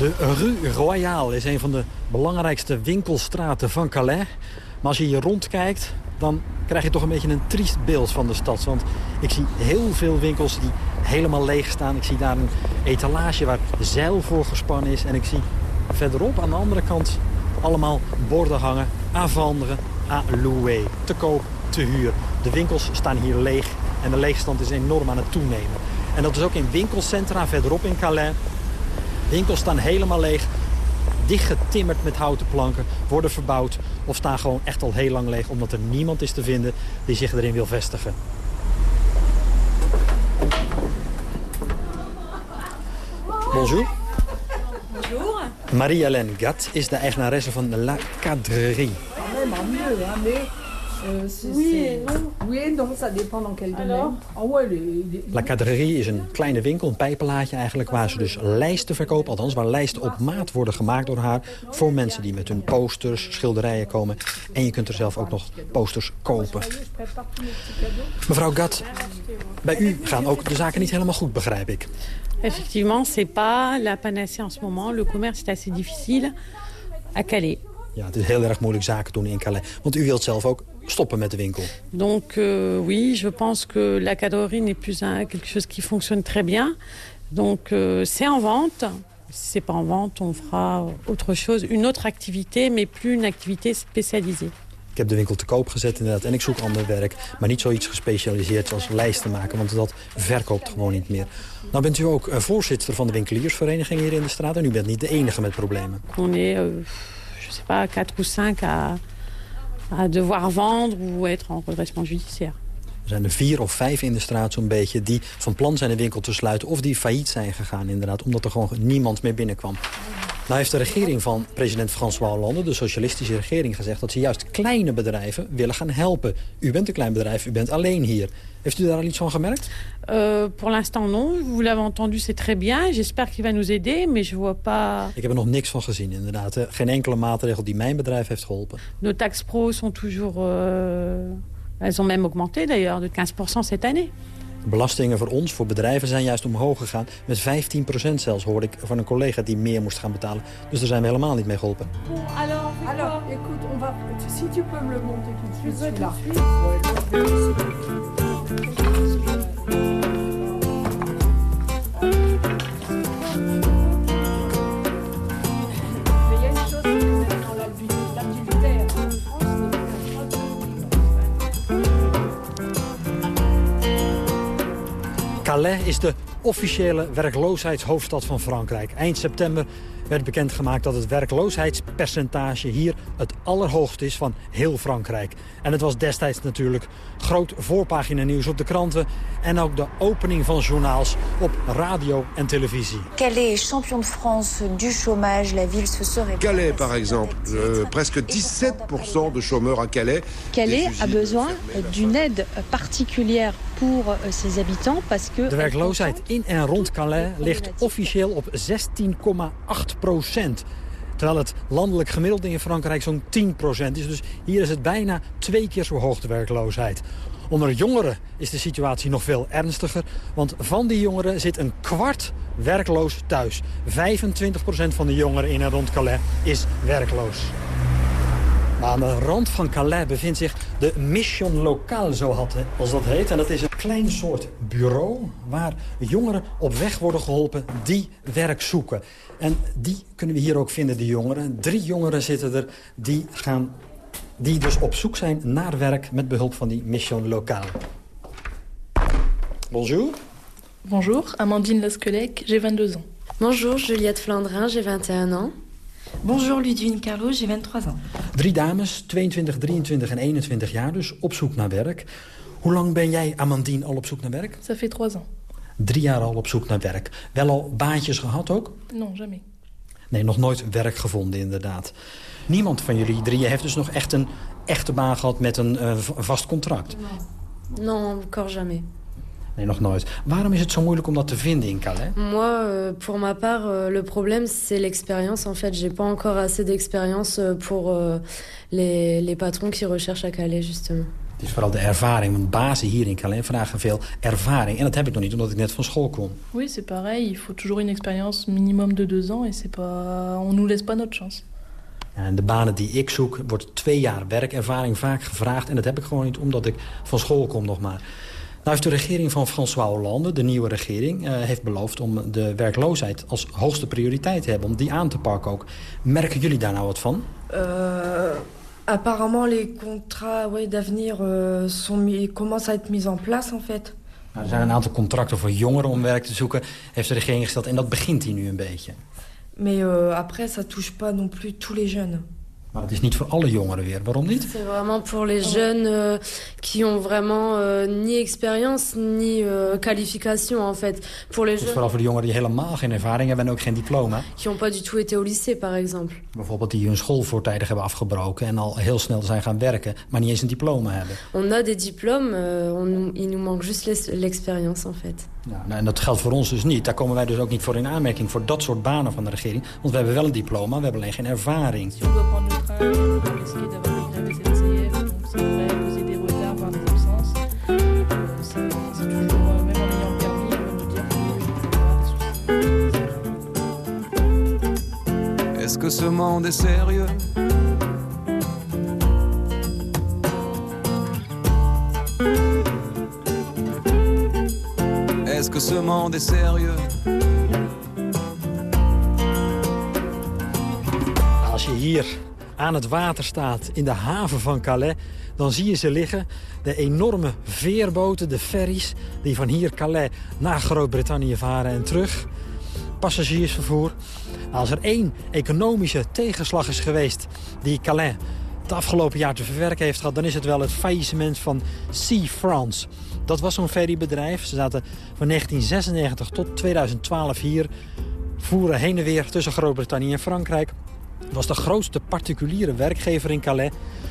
De Rue Royale is een van de belangrijkste winkelstraten van Calais. Maar als je hier rondkijkt, dan krijg je toch een beetje een triest beeld van de stad. Want ik zie heel veel winkels die helemaal leeg staan. Ik zie daar een etalage waar zeil voor gespannen is. En ik zie verderop aan de andere kant allemaal borden hangen. A vendre, à louer. Te koop, te huur. De winkels staan hier leeg en de leegstand is enorm aan het toenemen. En dat is ook in winkelcentra verderop in Calais. Winkels staan helemaal leeg, dichtgetimmerd met houten planken, worden verbouwd... of staan gewoon echt al heel lang leeg omdat er niemand is te vinden die zich erin wil vestigen. Bonjour. Bonjour. Marie-Hélène Gat is de eigenaresse van La Cadrerie. Oui, donc ça dépend dans quel domaine. Ah ouais, les, La Cadrerie is een kleine winkel, een pijpenlaadje eigenlijk... waar ze dus lijsten verkoopt, althans waar lijsten op maat worden gemaakt door haar... voor mensen die met hun posters, schilderijen komen. En je kunt er zelf ook nog posters kopen. Mevrouw Gat, bij u gaan ook de zaken niet helemaal goed, begrijp ik. Effectivement, c'est pas la panacée en ce moment. Le commerce est assez difficile à Calais. Ja, het is heel erg moeilijk zaken doen in Calais. Want u wilt zelf ook stoppen met de winkel. Donc euh, oui, je pense que la cadrerie n'est plus un, quelque chose qui fonctionne très bien. Donc euh, c'est en vente. Si c'est pas en vente, on fera autre chose, une autre activité, mais plus une activité spécialisée. Ik heb de winkel te koop gezet inderdaad en ik zoek ander werk. Maar niet zoiets gespecialiseerd zoals lijsten maken, want dat verkoopt gewoon niet meer. Nou bent u ook uh, voorzitter van de winkeliersvereniging hier in de straat... en u bent niet de enige met problemen. On est, euh, je sais pas, 4 ou 5 à, devoir vendre ou être en redressement judiciaire. Er zijn er vier of vijf in de straat zo'n beetje die van plan zijn de winkel te sluiten... of die failliet zijn gegaan inderdaad, omdat er gewoon niemand meer binnenkwam. Nou heeft de regering van president François Hollande, de socialistische regering, gezegd... dat ze juist kleine bedrijven willen gaan helpen. U bent een klein bedrijf, u bent alleen hier. Heeft u daar al iets van gemerkt? Euh, pour l'instant non. Vous l'avez entendu, c'est très bien. J'espère qu'il va nous aider, mais je vois pas... Ik heb er nog niks van gezien, inderdaad. Geen enkele maatregel die mijn bedrijf heeft geholpen. Nos taxes pro sont toujours... Euh... Elles ont même augmenté d'ailleurs, de 15% cette année. Belastingen voor ons, voor bedrijven, zijn juist omhoog gegaan. Met 15% zelfs, hoorde ik van een collega die meer moest gaan betalen. Dus daar zijn we helemaal niet mee geholpen. Alors, alors écoute, on va... Si tu peux me le monter tout de suite, celui-là. Calais is de officiële werkloosheidshoofdstad van Frankrijk. Eind september werd bekendgemaakt dat het werkloosheidspercentage hier het allerhoogst is van heel Frankrijk. En het was destijds natuurlijk groot voorpagina nieuws op de kranten en ook de opening van journaals op radio en televisie. Calais champion de France du chômage, la ville se serait... Calais par exemple, euh, presque 17% de chômeurs à Calais. Calais a besoin d'une aide particulière euh, ses habitants parce que... De werkloosheid in en rond Calais ligt officieel op 16,8 procent. Terwijl het landelijk gemiddelde in Frankrijk zo'n 10 procent is. Dus hier is het bijna twee keer zo hoog de werkloosheid. Onder jongeren is de situatie nog veel ernstiger. Want van die jongeren zit een kwart werkloos thuis. 25 procent van de jongeren in en rond Calais is werkloos. Maar aan de rand van Calais bevindt zich de Mission Locale, zo als dat heet. En dat is een klein soort bureau waar jongeren op weg worden geholpen die werk zoeken. En die kunnen we hier ook vinden, die jongeren. Drie jongeren zitten er die, gaan, die dus op zoek zijn naar werk met behulp van die Mission Locale. Bonjour. Bonjour, Amandine Lesquelec, j'ai 22 ans. Bonjour, Juliette Flandrin, j'ai 21 ans. Bonjour Ludwine Carlo, j'ai 23 ans. Drie dames, 22, 23 en 21 jaar dus, op zoek naar werk. Hoe lang ben jij, Amandine, al op zoek naar werk? Ça fait 3 ans. Drie jaar al op zoek naar werk. Wel al baantjes gehad ook? Non, jamais. Nee, nog nooit werk gevonden inderdaad. Niemand van jullie drieën heeft dus nog echt een echte baan gehad met een uh, vast contract? Non. non, encore jamais. Nee, nog nooit. Waarom is het zo moeilijk om dat te vinden in Calais Moi, euh, pour ma part, euh, le problème, c'est l'expérience. En fait, j'ai pas encore assez d'expérience euh, pour les, les patrons qui recherchent à Calais, justement. Het is vooral de ervaring, want bazen hier in Calais vragen veel ervaring. En dat heb ik nog niet, omdat ik net van school kom. Oui, c'est pareil. Il faut toujours une expérience minimum de deux ans. Et c'est pas... on nous laisse pas notre chance. Ja, en de banen die ik zoek, wordt twee jaar werkervaring vaak gevraagd. En dat heb ik gewoon niet, omdat ik van school kom nog maar. Nou heeft de regering van François Hollande, de nieuwe regering... Uh, heeft beloofd om de werkloosheid als hoogste prioriteit te hebben. Om die aan te pakken ook. Merken jullie daar nou wat van? Uh, apparemment, les contrats ouais, d'avenir uh, commencent à être mis en place, en fait. Nou, er zijn een aantal contracten voor jongeren om werk te zoeken. Heeft de regering gesteld. En dat begint hier nu een beetje. Mais après, ça touche pas non plus tous les jeunes. Maar het is niet voor alle jongeren weer. Waarom niet? C'est vraiment pour les jeunes euh, qui ont vraiment euh, ni expérience ni euh, qualification en fait. Pour les het is vooral voor de jongeren die helemaal geen ervaring hebben en ook geen diploma. Qui ont pas du tout été au lycée par exemple. Bijvoorbeeld die hun school voortijdig hebben afgebroken en al heel snel zijn gaan werken, maar niet eens een diploma hebben. On a des diplômes, on, il nous manque juste l'expérience en fait. Nou, en dat geldt voor ons dus niet. Daar komen wij dus ook niet voor in aanmerking voor dat soort banen van de regering. Want we hebben wel een diploma, we hebben alleen geen ervaring. Est-ce que ce monde est sérieux Est-ce que ce monde Als je hier aan het water staat in de haven van Calais... dan zie je ze liggen, de enorme veerboten, de ferries... die van hier Calais naar Groot-Brittannië varen en terug. Passagiersvervoer. Als er één economische tegenslag is geweest die Calais het afgelopen jaar te verwerken heeft gehad... dan is het wel het faillissement van Sea France. Dat was zo'n ferrybedrijf. Ze zaten van 1996 tot 2012 hier... voeren heen en weer tussen Groot-Brittannië en Frankrijk was de grootste particuliere werkgever in Calais.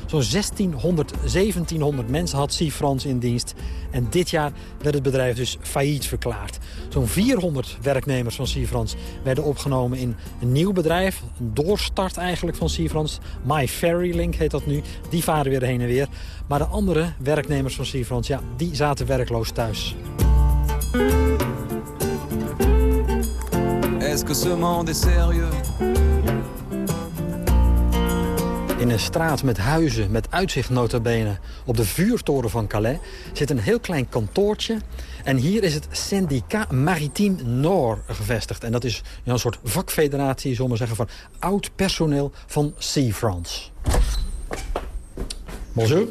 Zo'n 1600, 1700 mensen had Sifrans in dienst. En dit jaar werd het bedrijf dus failliet verklaard. Zo'n 400 werknemers van Sifrans werden opgenomen in een nieuw bedrijf. Een doorstart eigenlijk van Sifrans. My Ferry Link heet dat nu. Die varen weer heen en weer. Maar de andere werknemers van Sifrans, ja, die zaten werkloos thuis. Est-ce que ce monde est sérieux in een straat met huizen, met uitzicht notabene op de vuurtoren van Calais... zit een heel klein kantoortje. En hier is het Syndicat Maritime Nord gevestigd. En dat is een soort vakfederatie, zullen we zeggen, van oud personeel van Sea France. Bonjour.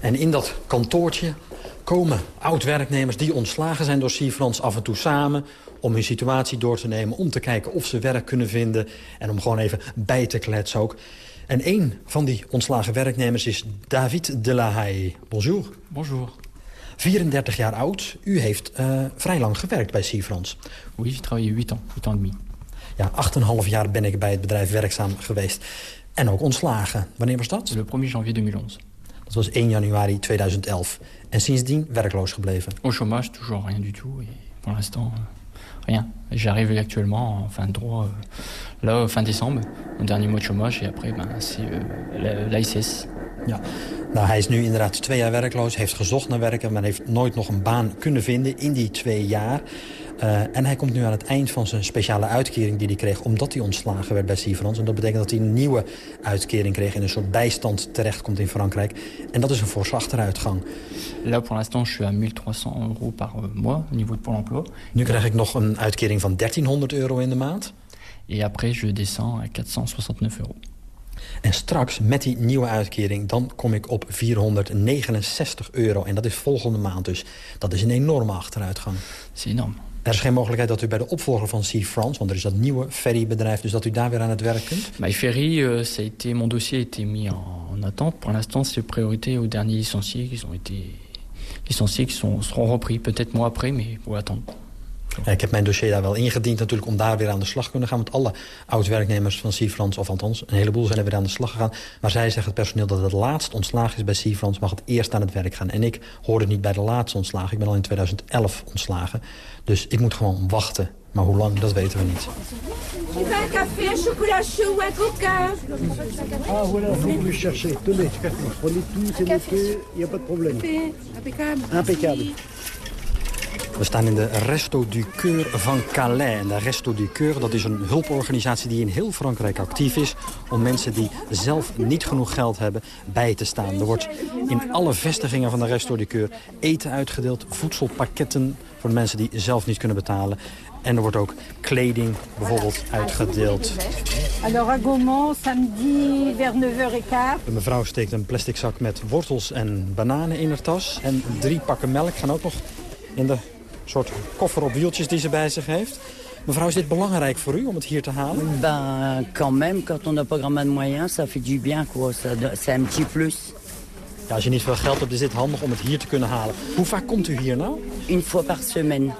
En in dat kantoortje komen oud-werknemers die ontslagen zijn door Sifrans af en toe samen... om hun situatie door te nemen, om te kijken of ze werk kunnen vinden... en om gewoon even bij te kletsen ook. En één van die ontslagen werknemers is David de la Haye. Bonjour. Bonjour. 34 jaar oud. U heeft uh, vrij lang gewerkt bij Sifrans. Oui, j'ai travaillé 8 ans, 8 ans et demi. Ja, 8,5 jaar ben ik bij het bedrijf werkzaam geweest. En ook ontslagen. Wanneer was dat? Le 1er janvier 2011. Dat was 1 januari 2011. En sindsdien werkloos gebleven. Au chômage, toujours rien du tout. Et pour l'instant, rien. J'arrive actuellement en fin droit, euh, là, fin décembre, mon dernier de chômage. Et après, ben, c'est euh, l'ASS. Ja, nou, hij is nu inderdaad twee jaar werkloos, heeft gezocht naar werken... maar heeft nooit nog een baan kunnen vinden in die twee jaar. Uh, en hij komt nu aan het eind van zijn speciale uitkering die hij kreeg... omdat hij ontslagen werd bij Sifrans. En dat betekent dat hij een nieuwe uitkering kreeg... en een soort bijstand terechtkomt in Frankrijk. En dat is een forse achteruitgang. Là, pour l'instant, je suis à 1300 euros par mois... au niveau de Pôle emploi. Nu krijg ik nog een uitkering van 1300 euro in de maand. Et après, je descends à 469 euros. En straks, met die nieuwe uitkering, dan kom ik op 469 euro. En dat is volgende maand dus. Dat is een enorme achteruitgang. Dat is enorm. Er is geen mogelijkheid dat u bij de opvolger van Sea France... want er is dat nieuwe ferrybedrijf, dus dat u daar weer aan het werk kunt? Bij Ferry, uh, mon dossier a été mis en attente. Pour l'instant, c'est priorité aux derniers licenciés qui ont été licenciés, qui sont, seront repris. Peut-être mois après, mais pour attendre. Ja, ik heb mijn dossier daar wel ingediend natuurlijk om daar weer aan de slag te kunnen gaan. Want alle oud-werknemers van Seafrans, of althans een heleboel zijn er weer aan de slag gegaan. Maar zij zeggen het personeel dat het laatst ontslagen is bij Seafrans, mag het eerst aan het werk gaan. En ik hoorde niet bij de laatste ontslagen. Ik ben al in 2011 ontslagen. Dus ik moet gewoon wachten. Maar hoe lang, dat weten we niet. Un café, un chocolat chaud ou un coca Ah voilà, vous pouvez chercher. Tenez, prenez tout, c'est noté, il n'y a pas de problème. Impeccable. Impeccable. We staan in de Resto du Cœur van Calais. En de Resto du Cœur dat is een hulporganisatie die in heel Frankrijk actief is... om mensen die zelf niet genoeg geld hebben bij te staan. Er wordt in alle vestigingen van de Resto du Cœur eten uitgedeeld... voedselpakketten voor de mensen die zelf niet kunnen betalen. En er wordt ook kleding bijvoorbeeld uitgedeeld. Alors à Gaumont, samedi vers 9h15. De mevrouw steekt een plastic zak met wortels en bananen in haar tas. En drie pakken melk gaan ook nog in de soort koffer op wieltjes die ze bij zich heeft. Mevrouw, is dit belangrijk voor u om het hier te halen? Ben, quand même, quand on n'a pas grand de moyens, ça fait du bien, quoi. C'est un petit plus. Ja, als je niet veel geld hebt, is dit handig om het hier te kunnen halen. Hoe vaak komt u hier nou? Une fois par semaine.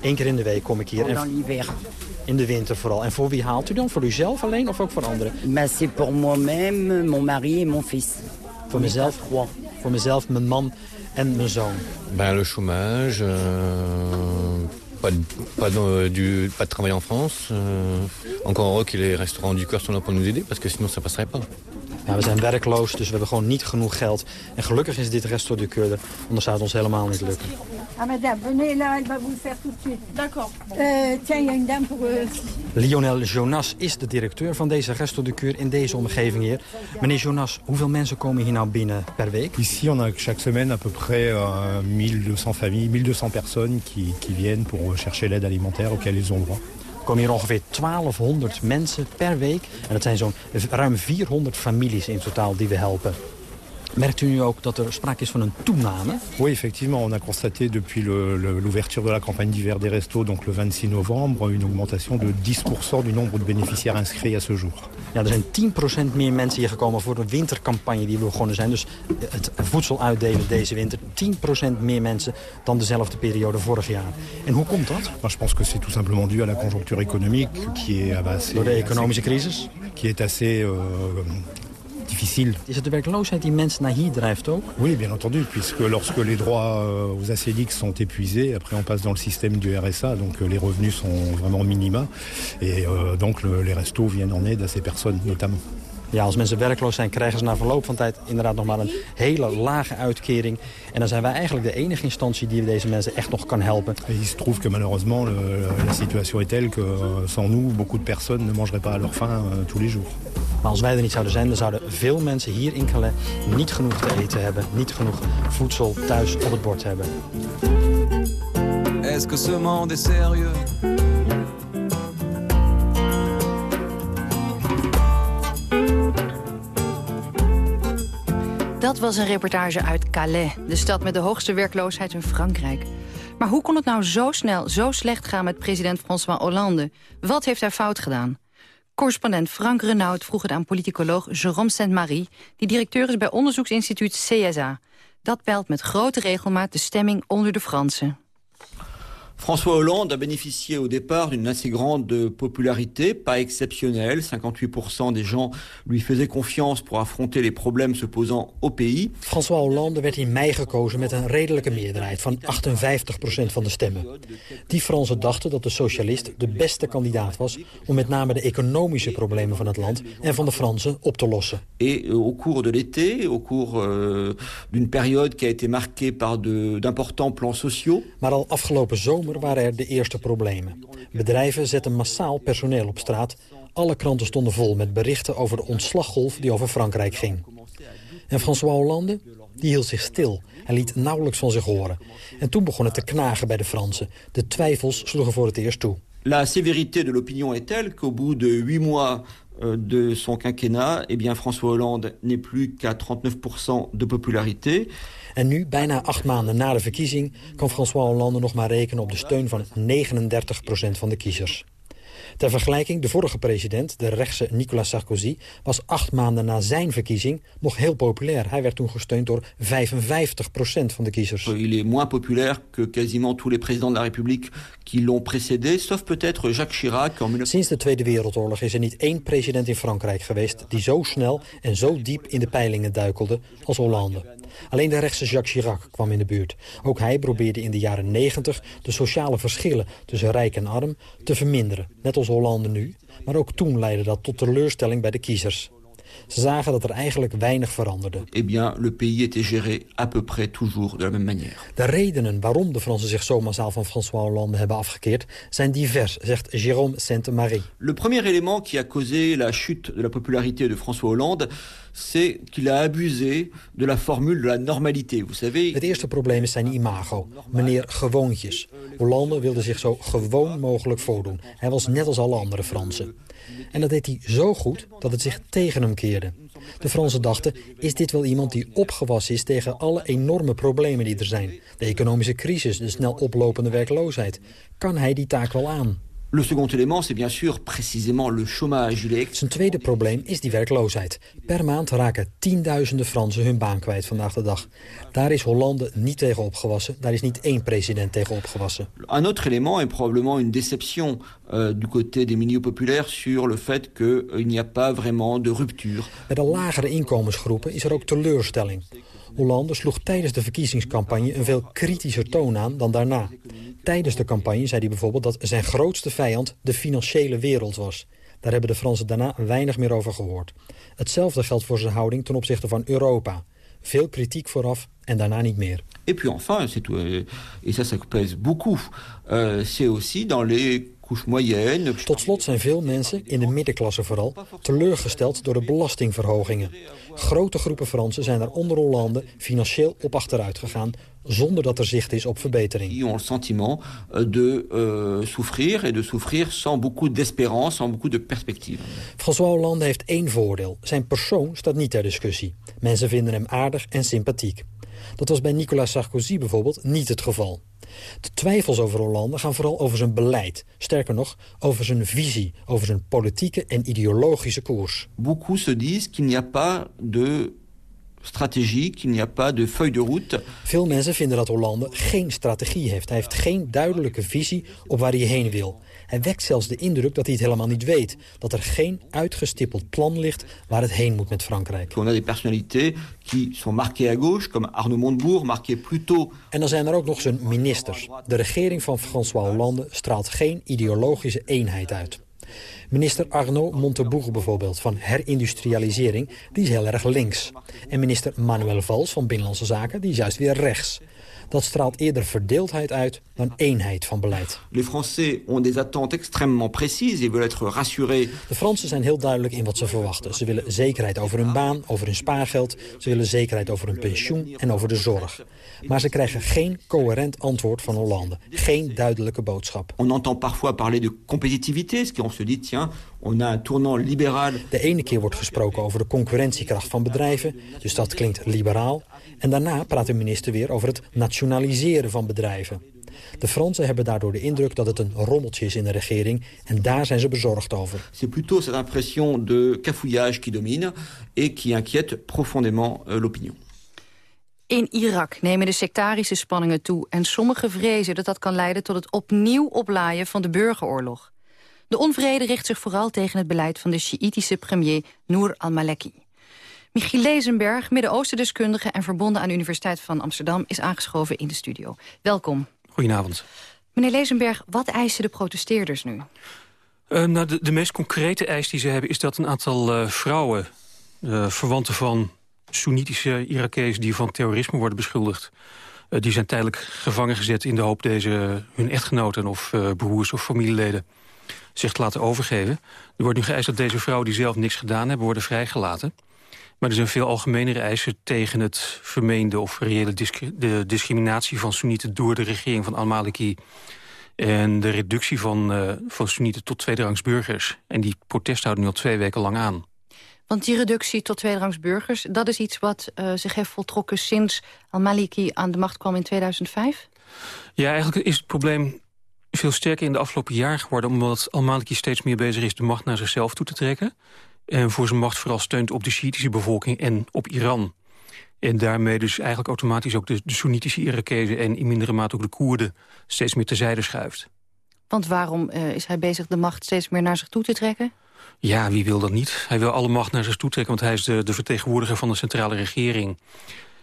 Eén keer in de week kom ik hier. Pendant l'hiver. In de winter vooral. En voor wie haalt u dan? Voor uzelf alleen of ook voor anderen? Ben, c'est pour moi-même, mon mari et mon fils. Voor mezelf, voor mezelf, mijn man Ben, le chômage, euh, pas, de, du, pas de travail en France. Euh, encore heureux que les restaurants du cœur sont là pour nous aider, parce que sinon ça passerait pas. Ja, we zijn werkloos, dus we hebben gewoon niet genoeg geld. En gelukkig is dit Resto du Cœur er, anders zou het ons helemaal niet lukken. Madame, venez là, elle va vous le faire tout de suite. D'accord. Euh, tiens, il y a une dame pour... Euh... Lionel Jonas is de directeur van deze Resto du Cœur in deze omgeving hier. Meneer Jonas, hoeveel mensen komen hier nou binnen per week? Ici, on a chaque semaine à peu près euh, 1200 familles, 1200 personnes qui, qui viennent pour chercher l'aide alimentaire auquel ils ont droit. Komen hier ongeveer 1200 mensen per week. En dat zijn zo'n ruim 400 families in totaal die we helpen. Merkt u nu ook dat er sprake is van een toename? Oui, effectivement. On a constaté depuis l'ouverture de la campagne d'hiver des restos, donc le 26 novembre, une augmentation de 10% du nombre de bénéficiaires inscrits à ce jour. Ja, er zijn 10% meer mensen hier gekomen voor de wintercampagne die we begonnen zijn. Dus het voedsel uitdelen deze winter. 10% meer mensen dan dezelfde periode vorig jaar. En hoe komt dat? Nou, je pense que c'est tout simplement dû à la conjoncture économique qui est assez... Door de economische crisis? Qui est assez... Euh, difficile. De werkloosheid die mensen naar hier drijft ook? Oui, bien entendu, puisque lorsque les droits euh, aux ACLIX sont épuisés, après on passe dans le système du RSA, donc euh, les revenus sont vraiment minima. Et euh, donc le, les restos viennent en aide à ces personnes notamment. Ja, als mensen werkloos zijn, krijgen ze na verloop van tijd inderdaad nog maar een hele lage uitkering. En dan zijn wij eigenlijk de enige instantie die deze mensen echt nog kan helpen. Et il se trouve que malheureusement, la situation est telle que sans nous, beaucoup de personnes ne mangeraient pas à leur faim euh, tous les jours. Maar als wij er niet zouden zijn, dan zouden veel mensen hier in Calais niet genoeg te eten hebben. Niet genoeg voedsel thuis op het bord hebben. Est-ce que ce monde est sérieux Dat was een reportage uit Calais, de stad met de hoogste werkloosheid in Frankrijk. Maar hoe kon het nou zo snel, zo slecht gaan met president François Hollande? Wat heeft hij fout gedaan? Correspondent Frank Renaud vroeg het aan politicoloog Jérôme Saint-Marie... die directeur is bij onderzoeksinstituut CSA. Dat peilt met grote regelmaat de stemming onder de Fransen. François Hollande a bénéficié au départ d'une assez grande popularité, pas exceptionnelle. 58% des gens lui faisaient confiance pour affronter les problèmes se posant au pays. François Hollande werd in mei gekozen met een redelijke meerderheid van 58% van de stemmen. Die Fransen dachten dat de socialist de beste kandidaat was om met name de economische problemen van het land en van de Fransen op te lossen. Et euh, au cours de l'été, au cours euh, d'une période qui a été marquée par d'importants plans sociaux. Maar al afgelopen zomer waren er de eerste problemen. Bedrijven zetten massaal personeel op straat. Alle kranten stonden vol met berichten over de ontslaggolf die over Frankrijk ging. En François Hollande, die hield zich stil. Hij liet nauwelijks van zich horen. En toen begon het te knagen bij de Fransen. De twijfels sloegen voor het eerst toe. La sévérité de l'opinion est telle qu'au bout de huit mois de son quinquennat, eh bien François Hollande n'est plus qu'à 39% de popularité. En nu, bijna acht maanden na de verkiezing... kan François Hollande nog maar rekenen op de steun van 39% van de kiezers. Ter vergelijking, de vorige president, de rechtse Nicolas Sarkozy... was acht maanden na zijn verkiezing nog heel populair. Hij werd toen gesteund door 55% van de kiezers. Il est moins populair que quasiment tous les présidents de la République qui l'ont précédé... sauf peut-être Jacques Chirac en... Sinds de Tweede Wereldoorlog is er niet één president in Frankrijk geweest... die zo snel en zo diep in de peilingen duikelde als Hollande. Alleen de rechtse Jacques Chirac kwam in de buurt. Ook hij probeerde in de jaren 90 de sociale verschillen tussen rijk en arm te verminderen. Net als Hollande nu. Maar ook toen leidde dat tot teleurstelling bij de kiezers. Ze zagen dat er eigenlijk weinig veranderde. Eh bien, le pays était géré à peu près toujours de la même manière. De redenen waarom de Fransen zich zo massaal van François Hollande hebben afgekeerd zijn divers, zegt Jérôme Sainte-Marie. Le premier élément qui a causé la chute de la popularité de François Hollande c'est qu'il a abusé de la formule de la normalité. Vous savez... Het eerste probleem is zijn imago, meneer Gewoontjes. Hollande wilde zich zo gewoon mogelijk voordoen. Hij was net als alle andere Fransen. En dat deed hij zo goed dat het zich tegen hem keerde. De Fransen dachten, is dit wel iemand die opgewassen is tegen alle enorme problemen die er zijn? De economische crisis, de snel oplopende werkloosheid. Kan hij die taak wel aan? Le second élément, c'est bien sûr précisément le chômage. Zijn tweede probleem is die werkloosheid. Per maand raken tienduizenden Fransen hun baan kwijt vandaag de dag. Daar is Hollande niet tegen opgewassen. Daar is niet één president tegen opgewassen. Un autre élément est probablement une déception euh, du côté des milieux populaires sur le fait qu'il euh, n'y a pas vraiment de rupture. Bij de lagere inkomensgroepen is er ook teleurstelling. Hollande sloeg tijdens de verkiezingscampagne een veel kritischer toon aan dan daarna. Tijdens de campagne zei hij bijvoorbeeld dat zijn grootste vijand de financiële wereld was. Daar hebben de Fransen daarna weinig meer over gehoord. Hetzelfde geldt voor zijn houding ten opzichte van Europa. Veel kritiek vooraf en daarna niet meer. Et puis enfin, c'est euh, et ça, ça pèse beaucoup. Euh, c'est aussi dans les tot slot zijn veel mensen, in de middenklasse vooral, teleurgesteld door de belastingverhogingen. Grote groepen Fransen zijn er onder Hollande financieel op achteruit gegaan zonder dat er zicht is op verbetering. Die ont sentiment euh, de uh, souffrir et de souffrir sans beaucoup d'espérance, sans beaucoup de perspective. François Hollande heeft één voordeel. Zijn persoon staat niet ter discussie. Mensen vinden hem aardig en sympathiek. Dat was bij Nicolas Sarkozy bijvoorbeeld niet het geval. De twijfels over Hollande gaan vooral over zijn beleid. Sterker nog, over zijn visie, over zijn politieke en ideologische koers. Beaucoup se disent qu'il n'y a pas de stratégie, qu'il n'y a pas de feuille de route. Veel mensen vinden dat Hollande geen strategie heeft. Hij heeft geen duidelijke visie op waar hij heen wil. Hij wekt zelfs de indruk dat hij het helemaal niet weet. Dat er geen uitgestippeld plan ligt waar het heen moet met Frankrijk. On a des personnalités qui sont marquées à gauche, comme Arnaud Montebourg, marqué plutôt... En dan zijn er ook nog zijn ministers. De regering van François Hollande straalt geen ideologische eenheid uit. Minister Arnaud Montebourg bijvoorbeeld van herindustrialisering, die is heel erg links. En minister Manuel Valls van Binnenlandse Zaken, die is juist weer rechts. Dat straalt eerder verdeeldheid uit dan eenheid van beleid. Les Français ont des attentes extrêmement précises et veulent être rassurés. De Fransen zijn heel duidelijk in wat ze verwachten. Ze willen zekerheid over hun baan, over hun spaargeld. Ze willen zekerheid over hun pensioen en over de zorg. Maar ze krijgen geen coherent antwoord van Hollande. Geen duidelijke boodschap. On entend parfois parler de compétitivité, ce qui on se dit tiens, on a un tournant libéral. De ene keer wordt gesproken over de concurrentiekracht van bedrijven, dus dat klinkt liberaal. En daarna praat de minister weer over het nationaliseren van bedrijven. De Fransen hebben daardoor de indruk dat het een rommeltje is in de regering en daar zijn ze bezorgd over. C'est plutôt cette impression de cafouillage qui domine et qui inquiète profondément euh, l'opinion. In Irak nemen de sectarische spanningen toe... en sommigen vrezen dat dat kan leiden tot het opnieuw oplaaien van de burgeroorlog. De onvrede richt zich vooral tegen het beleid van de Sjiïtische premier Noor al-Maleki. Michiel Lezenberg, Midden-Oosten-deskundige en verbonden aan de Universiteit van Amsterdam... is aangeschoven in de studio. Welkom. Goedenavond. Meneer Lezenberg, wat eisen de protesteerders nu? Uh, nou, de, de, meest concrete eis die ze hebben is dat een aantal uh, vrouwen... Uh, verwanten van Soenitische Irakezen die van terrorisme worden beschuldigd... die zijn tijdelijk gevangen gezet in de hoop deze hun echtgenoten... of broers of familieleden zich te laten overgeven. Er wordt nu geëist dat deze vrouwen die zelf niks gedaan hebben... worden vrijgelaten. Maar er zijn veel algemenere eisen tegen het vermeende of reële disc de discriminatie van Soenieten door de regering van al-Maliki en de reductie van, uh, van Soenieten tot tweederangs burgers. En die protesten houden nu al twee weken lang aan. Want die reductie tot tweederangs burgers... dat is iets wat uh, zich heeft voltrokken sinds al-Maliki aan de macht kwam in 2005? Ja, eigenlijk is het probleem veel sterker in de afgelopen jaren geworden... omdat al-Maliki steeds meer bezig is de macht naar zichzelf toe te trekken en voor zijn macht vooral steunt op de Shiïtische bevolking en op Iran. En daarmee dus eigenlijk automatisch ook de, de Soenitische Irakezen... en in mindere mate ook de Koerden steeds meer terzijde schuift. Want waarom uh, is hij bezig de macht steeds meer naar zich toe te trekken? Ja, wie wil dat niet? Hij wil alle macht naar zich toe trekken... want hij is de, de vertegenwoordiger van de centrale regering.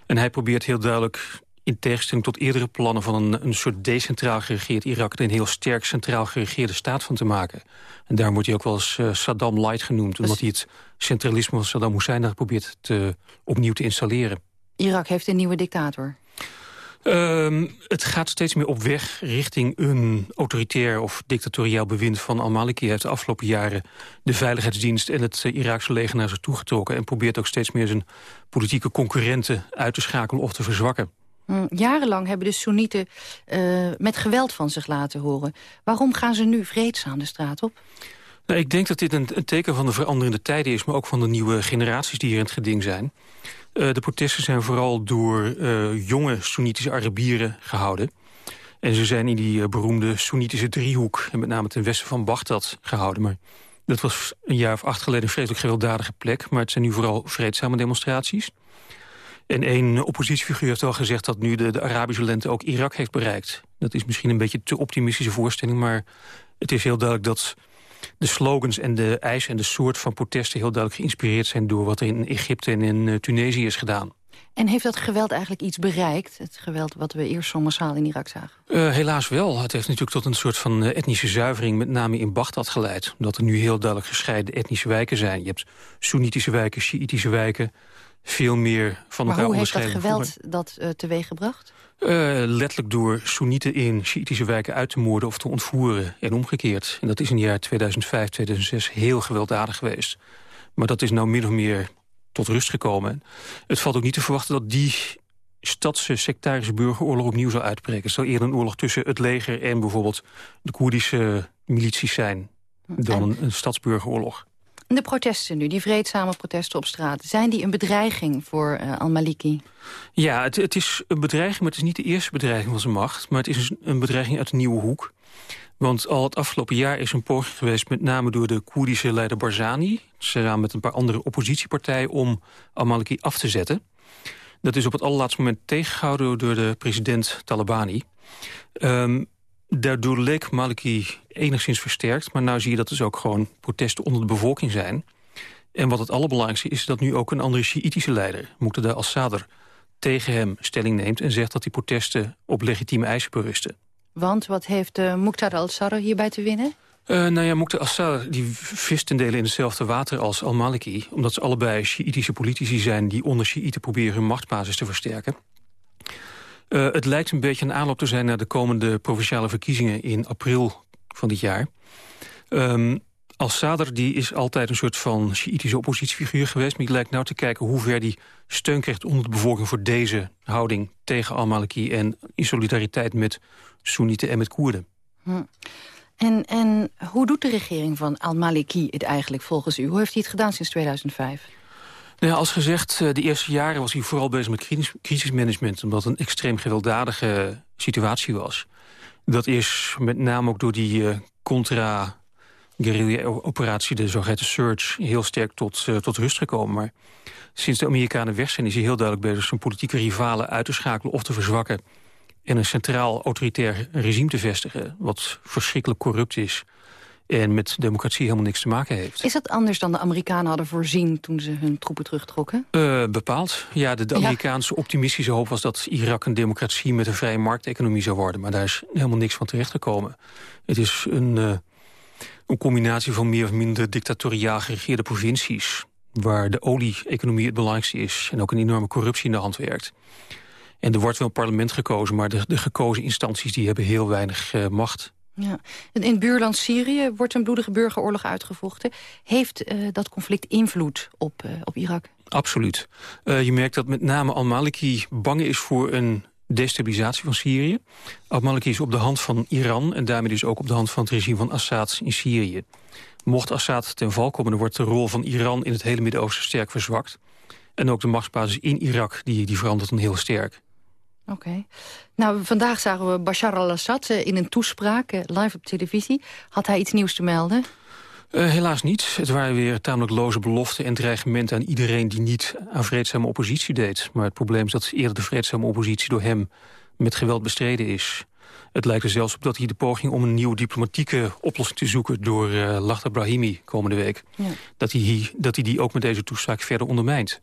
En hij probeert heel duidelijk in tegenstelling tot eerdere plannen van een, een soort decentraal geregeerd Irak... er een heel sterk centraal geregeerde staat van te maken. En daar wordt hij ook wel eens uh, Saddam Light genoemd... omdat hij het centralisme van Saddam Hussein probeert te, opnieuw te installeren. Irak heeft een nieuwe dictator. Um, het gaat steeds meer op weg richting een autoritair of dictatoriaal bewind van al-Maliki. Heeft de afgelopen jaren de veiligheidsdienst en het uh, Iraakse leger naar zich toegetrokken... en probeert ook steeds meer zijn politieke concurrenten uit te schakelen of te verzwakken. Mm, jarenlang hebben de Soenieten uh, met geweld van zich laten horen. Waarom gaan ze nu vreedzaam de straat op? Nou, ik denk dat dit een, een, teken van de veranderende tijden is... maar ook van de nieuwe generaties die hier in het geding zijn. Uh, de protesten zijn vooral door uh, jonge Soenitische Arabieren gehouden. En ze zijn in die beroemde Soenitische driehoek... met name ten westen van Bagdad gehouden. Maar dat was een jaar of acht geleden een vreselijk gewelddadige plek... maar het zijn nu vooral vreedzame demonstraties. En één oppositiefiguur heeft al gezegd dat nu de, de, Arabische lente ook Irak heeft bereikt. Dat is misschien een beetje te optimistische voorstelling, maar het is heel duidelijk dat de slogans en de eisen en de soort van protesten heel duidelijk geïnspireerd zijn door wat er in Egypte en in uh, Tunesië is gedaan. En heeft dat geweld eigenlijk iets bereikt? Het geweld wat we eerst zo massaal in Irak zagen? Uh, helaas wel. Het heeft natuurlijk tot een soort van uh, etnische zuivering... met name in Bagdad geleid. Omdat er nu heel duidelijk gescheiden etnische wijken zijn. Je hebt Soenitische wijken, Shiïtische wijken veel meer van maar elkaar hoe heeft dat onderscheiden. geweld dat uh, teweeg gebracht? Uh, letterlijk door Soenieten in Shiïtische wijken uit te moorden of te ontvoeren en omgekeerd. En dat is in de jaar 2005, 2006 heel gewelddadig geweest. Maar dat is nou min of meer tot rust gekomen. Het valt ook niet te verwachten dat die stadse sectarische burgeroorlog opnieuw zal uitbreken. Het zal eerder een oorlog tussen het leger en bijvoorbeeld de Koerdische milities zijn... dan een stadsburgeroorlog. De protesten nu, die vreedzame protesten op straat... zijn die een bedreiging voor uh, al-Maliki? Ja, het, het, is een bedreiging, maar het is niet de eerste bedreiging van zijn macht. Maar het is een bedreiging uit een nieuwe hoek. Want al het afgelopen jaar is een poging geweest... met name door de Koerdische leider Barzani... samen met een paar andere oppositiepartijen... om al-Maliki af te zetten. Dat is op het allerlaatste moment tegengehouden door de president Talabani. Um, Daardoor leek Maliki enigszins versterkt. Maar nu zie je dat dus ook gewoon protesten onder de bevolking zijn. En wat het allerbelangrijkste is dat nu ook een andere Sjiitische leider... Muqtada al-Sadr tegen hem stelling neemt... en zegt dat die protesten op legitieme eisen berusten. Want wat heeft uh, Muqtada al-Sadr hierbij te winnen? Uh, nou ja, Muqtada al-Sadr die vist ten dele in hetzelfde water als al-Maliki... omdat ze allebei Sjiitische politici zijn... die onder Sjiiten proberen hun machtsbasis te versterken. Uh, het lijkt een beetje een aanloop te zijn naar de komende provinciale verkiezingen in april van dit jaar. Um, Al-Sadr die is altijd een soort van Sjiitische oppositiefiguur geweest... maar die lijkt nou te kijken hoe ver die steun krijgt onder de bevolking... voor deze houding tegen al-Maliki... en in solidariteit met Soenieten en met Koerden. Hm. En, en hoe doet de regering van al-Maliki het eigenlijk volgens u? Hoe heeft hij het gedaan sinds 2005? Nou ja, als gezegd, eh, de eerste jaren was hij vooral bezig met crisismanagement... omdat het een extreem gewelddadige situatie was. Dat is met name ook door die uh, contra guerrilla-operatie, de zogeheten Surge, heel sterk tot, uh, tot rust gekomen. Maar sinds de Amerikanen weg zijn, is hij heel duidelijk bezig... zijn politieke rivalen uit te schakelen of te verzwakken... en een centraal autoritair regime te vestigen... wat verschrikkelijk corrupt is en met democratie helemaal niks te maken heeft. Is dat anders dan de Amerikanen hadden voorzien toen ze hun troepen terugtrokken? Uh, bepaald. Ja, de, de Amerikaanse optimistische hoop was dat Irak een democratie met een vrije markteconomie zou worden. Maar daar is helemaal niks van terechtgekomen. Het is een, uh, een combinatie van meer of minder dictatoriaal geregeerde provincies. Waar de olie-economie het belangrijkste is. En ook een enorme corruptie in de hand werkt. En er wordt wel een parlement gekozen, maar de, de gekozen instanties die hebben heel weinig uh, macht. Ja. In het buurland Syrië wordt een bloedige burgeroorlog uitgevochten. Heeft uh, dat conflict invloed op, uh, op Irak? Absoluut. Uh, je merkt dat met name al-Maliki bang is voor een destabilisatie van Syrië. Al-Maliki is op de hand van Iran en daarmee dus ook op de hand van het regime van Assad in Syrië. Mocht Assad ten val komen, dan wordt de rol van Iran in het hele Midden-Oosten sterk verzwakt. En ook de machtsbasis in Irak, die, die verandert dan heel sterk. Oké. Okay. Nou, vandaag zagen we Bashar al-Assad eh, in een toespraak, eh, live op televisie. Had hij iets nieuws te melden? Uh, helaas niet. Het waren weer tamelijk loze beloften en dreigementen aan iedereen die niet aan vreedzame oppositie deed. Maar het probleem is dat eerder de vreedzame oppositie door hem met geweld bestreden is. Het lijkt er zelfs op dat hij de poging om een nieuwe diplomatieke oplossing te zoeken door uh, Lachta Brahimi komende week, ja. dat, hij, dat hij die ook met deze toespraak verder ondermijnt.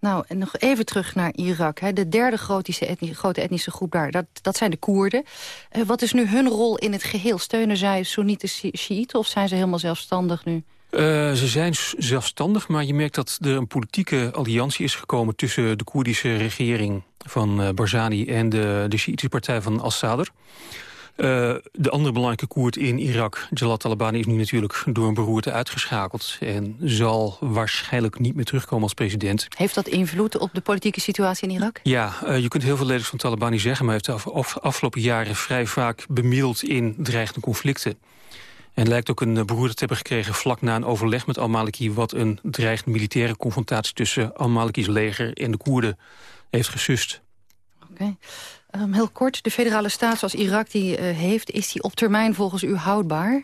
Nou, en nog even terug naar Irak. Hè. De derde grote etnische groep daar, dat, dat zijn de Koerden. Uh, wat is nu hun rol in het geheel? Steunen zij Soenitische Shiiten of zijn ze helemaal zelfstandig nu? Uh, ze zijn zelfstandig, maar je merkt dat er een politieke alliantie is gekomen... tussen de Koerdische regering van uh, Barzani en de, de Shiïtische partij van Al-Sadr. Uh, de andere belangrijke Koerd in Irak, Jalal Talabani, is nu natuurlijk door een beroerte uitgeschakeld. En zal waarschijnlijk niet meer terugkomen als president. Heeft dat invloed op de politieke situatie in Irak? Ja, uh, je kunt heel veel leden van Talabani zeggen... maar hij heeft de af afgelopen jaren vrij vaak bemiddeld in dreigende conflicten. En lijkt ook een beroerte te hebben gekregen vlak na een overleg met al-Maliki... wat een dreigende militaire confrontatie tussen al-Maliki's leger en de Koerden heeft gesust. Oké. Okay. Um, heel kort, de federale staat zoals Irak die uh, heeft... is die op termijn volgens u houdbaar?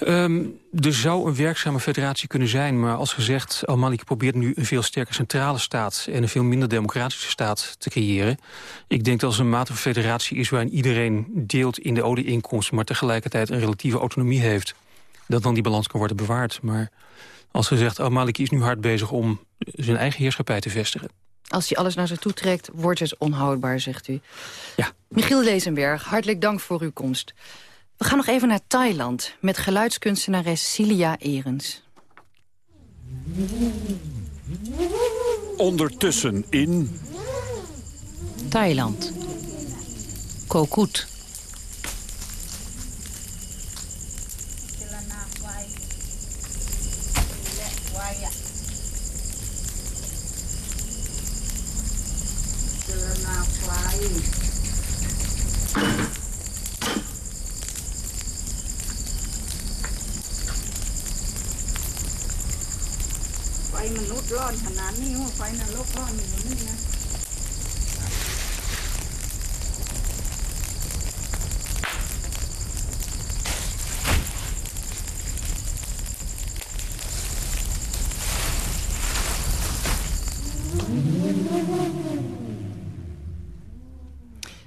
Um, er zou een werkzame federatie kunnen zijn... maar als gezegd, al-Maliki probeert nu een veel sterker centrale staat... en een veel minder democratische staat te creëren. Ik denk dat als een matige federatie is... waarin iedereen deelt in de olieinkomsten... maar tegelijkertijd een relatieve autonomie heeft... dat dan die balans kan worden bewaard. Maar als gezegd, al-Maliki is nu hard bezig om zijn eigen heerschappij te vestigen. Als hij alles naar zich toe trekt, wordt het onhoudbaar, zegt u. Ja. Michiel Lezenberg, hartelijk dank voor uw komst. We gaan nog even naar Thailand met geluidskunstenares Cilia Erens. Ondertussen in... Thailand. Kokut.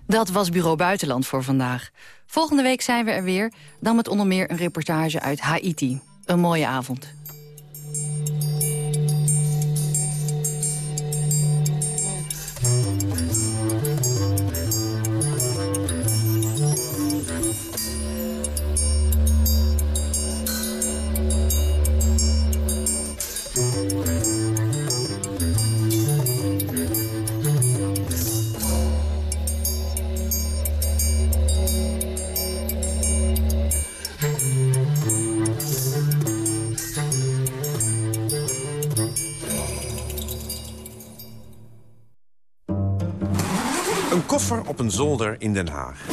Dat was Bureau Buitenland voor vandaag. Volgende week zijn we er weer, dan met onder meer een reportage uit Haiti. Een mooie avond. Een zolder in Den Haag.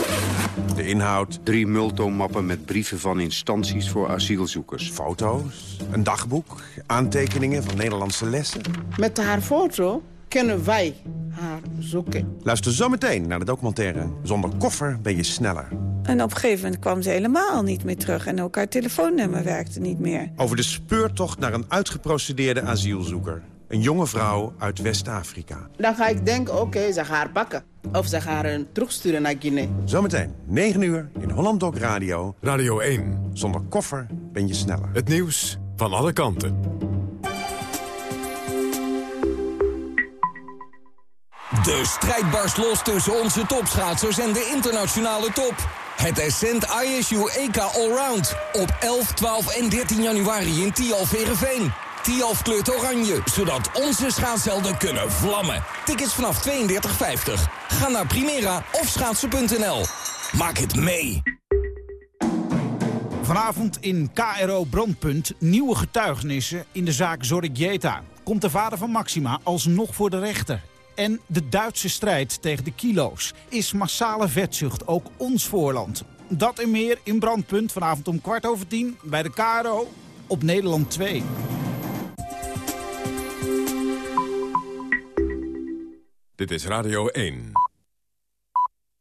De inhoud... Drie multomappen met brieven van instanties voor asielzoekers. Foto's, een dagboek, aantekeningen van Nederlandse lessen. Met haar foto kunnen wij haar zoeken. Luister zometeen naar de documentaire Zonder koffer ben je sneller. En op een gegeven moment kwam ze helemaal niet meer terug... en ook haar telefoonnummer werkte niet meer. Over de speurtocht naar een uitgeprocedeerde asielzoeker. Een jonge vrouw uit West-Afrika. Dan ga ik denken, oké, ze gaan haar pakken. Of ze gaan haar terugsturen naar Guinea. Zometeen, 9 uur, in Holland Dok Radio. Radio 1. Zonder koffer ben je sneller. Het nieuws van alle kanten. De strijd barst los tussen onze topschaatsers en de internationale top. Het Ascent ISU EK Allround. Op 11, 12 en 13 januari in Tialf Verenveen. Tialf kleurt oranje, zodat onze schaatshelden kunnen vlammen. Tickets vanaf 32,50. Ga naar Primera of schaatsen.nl. Maak het mee. Vanavond in KRO Brandpunt nieuwe getuigenissen in de zaak Zorrigieta. Komt de vader van Maxima alsnog voor de rechter? En de Duitse strijd tegen de kilo's. Is massale vetzucht ook ons voorland? Dat en meer in Brandpunt vanavond om kwart over tien bij de KRO op Nederland 2. Dit is Radio 1.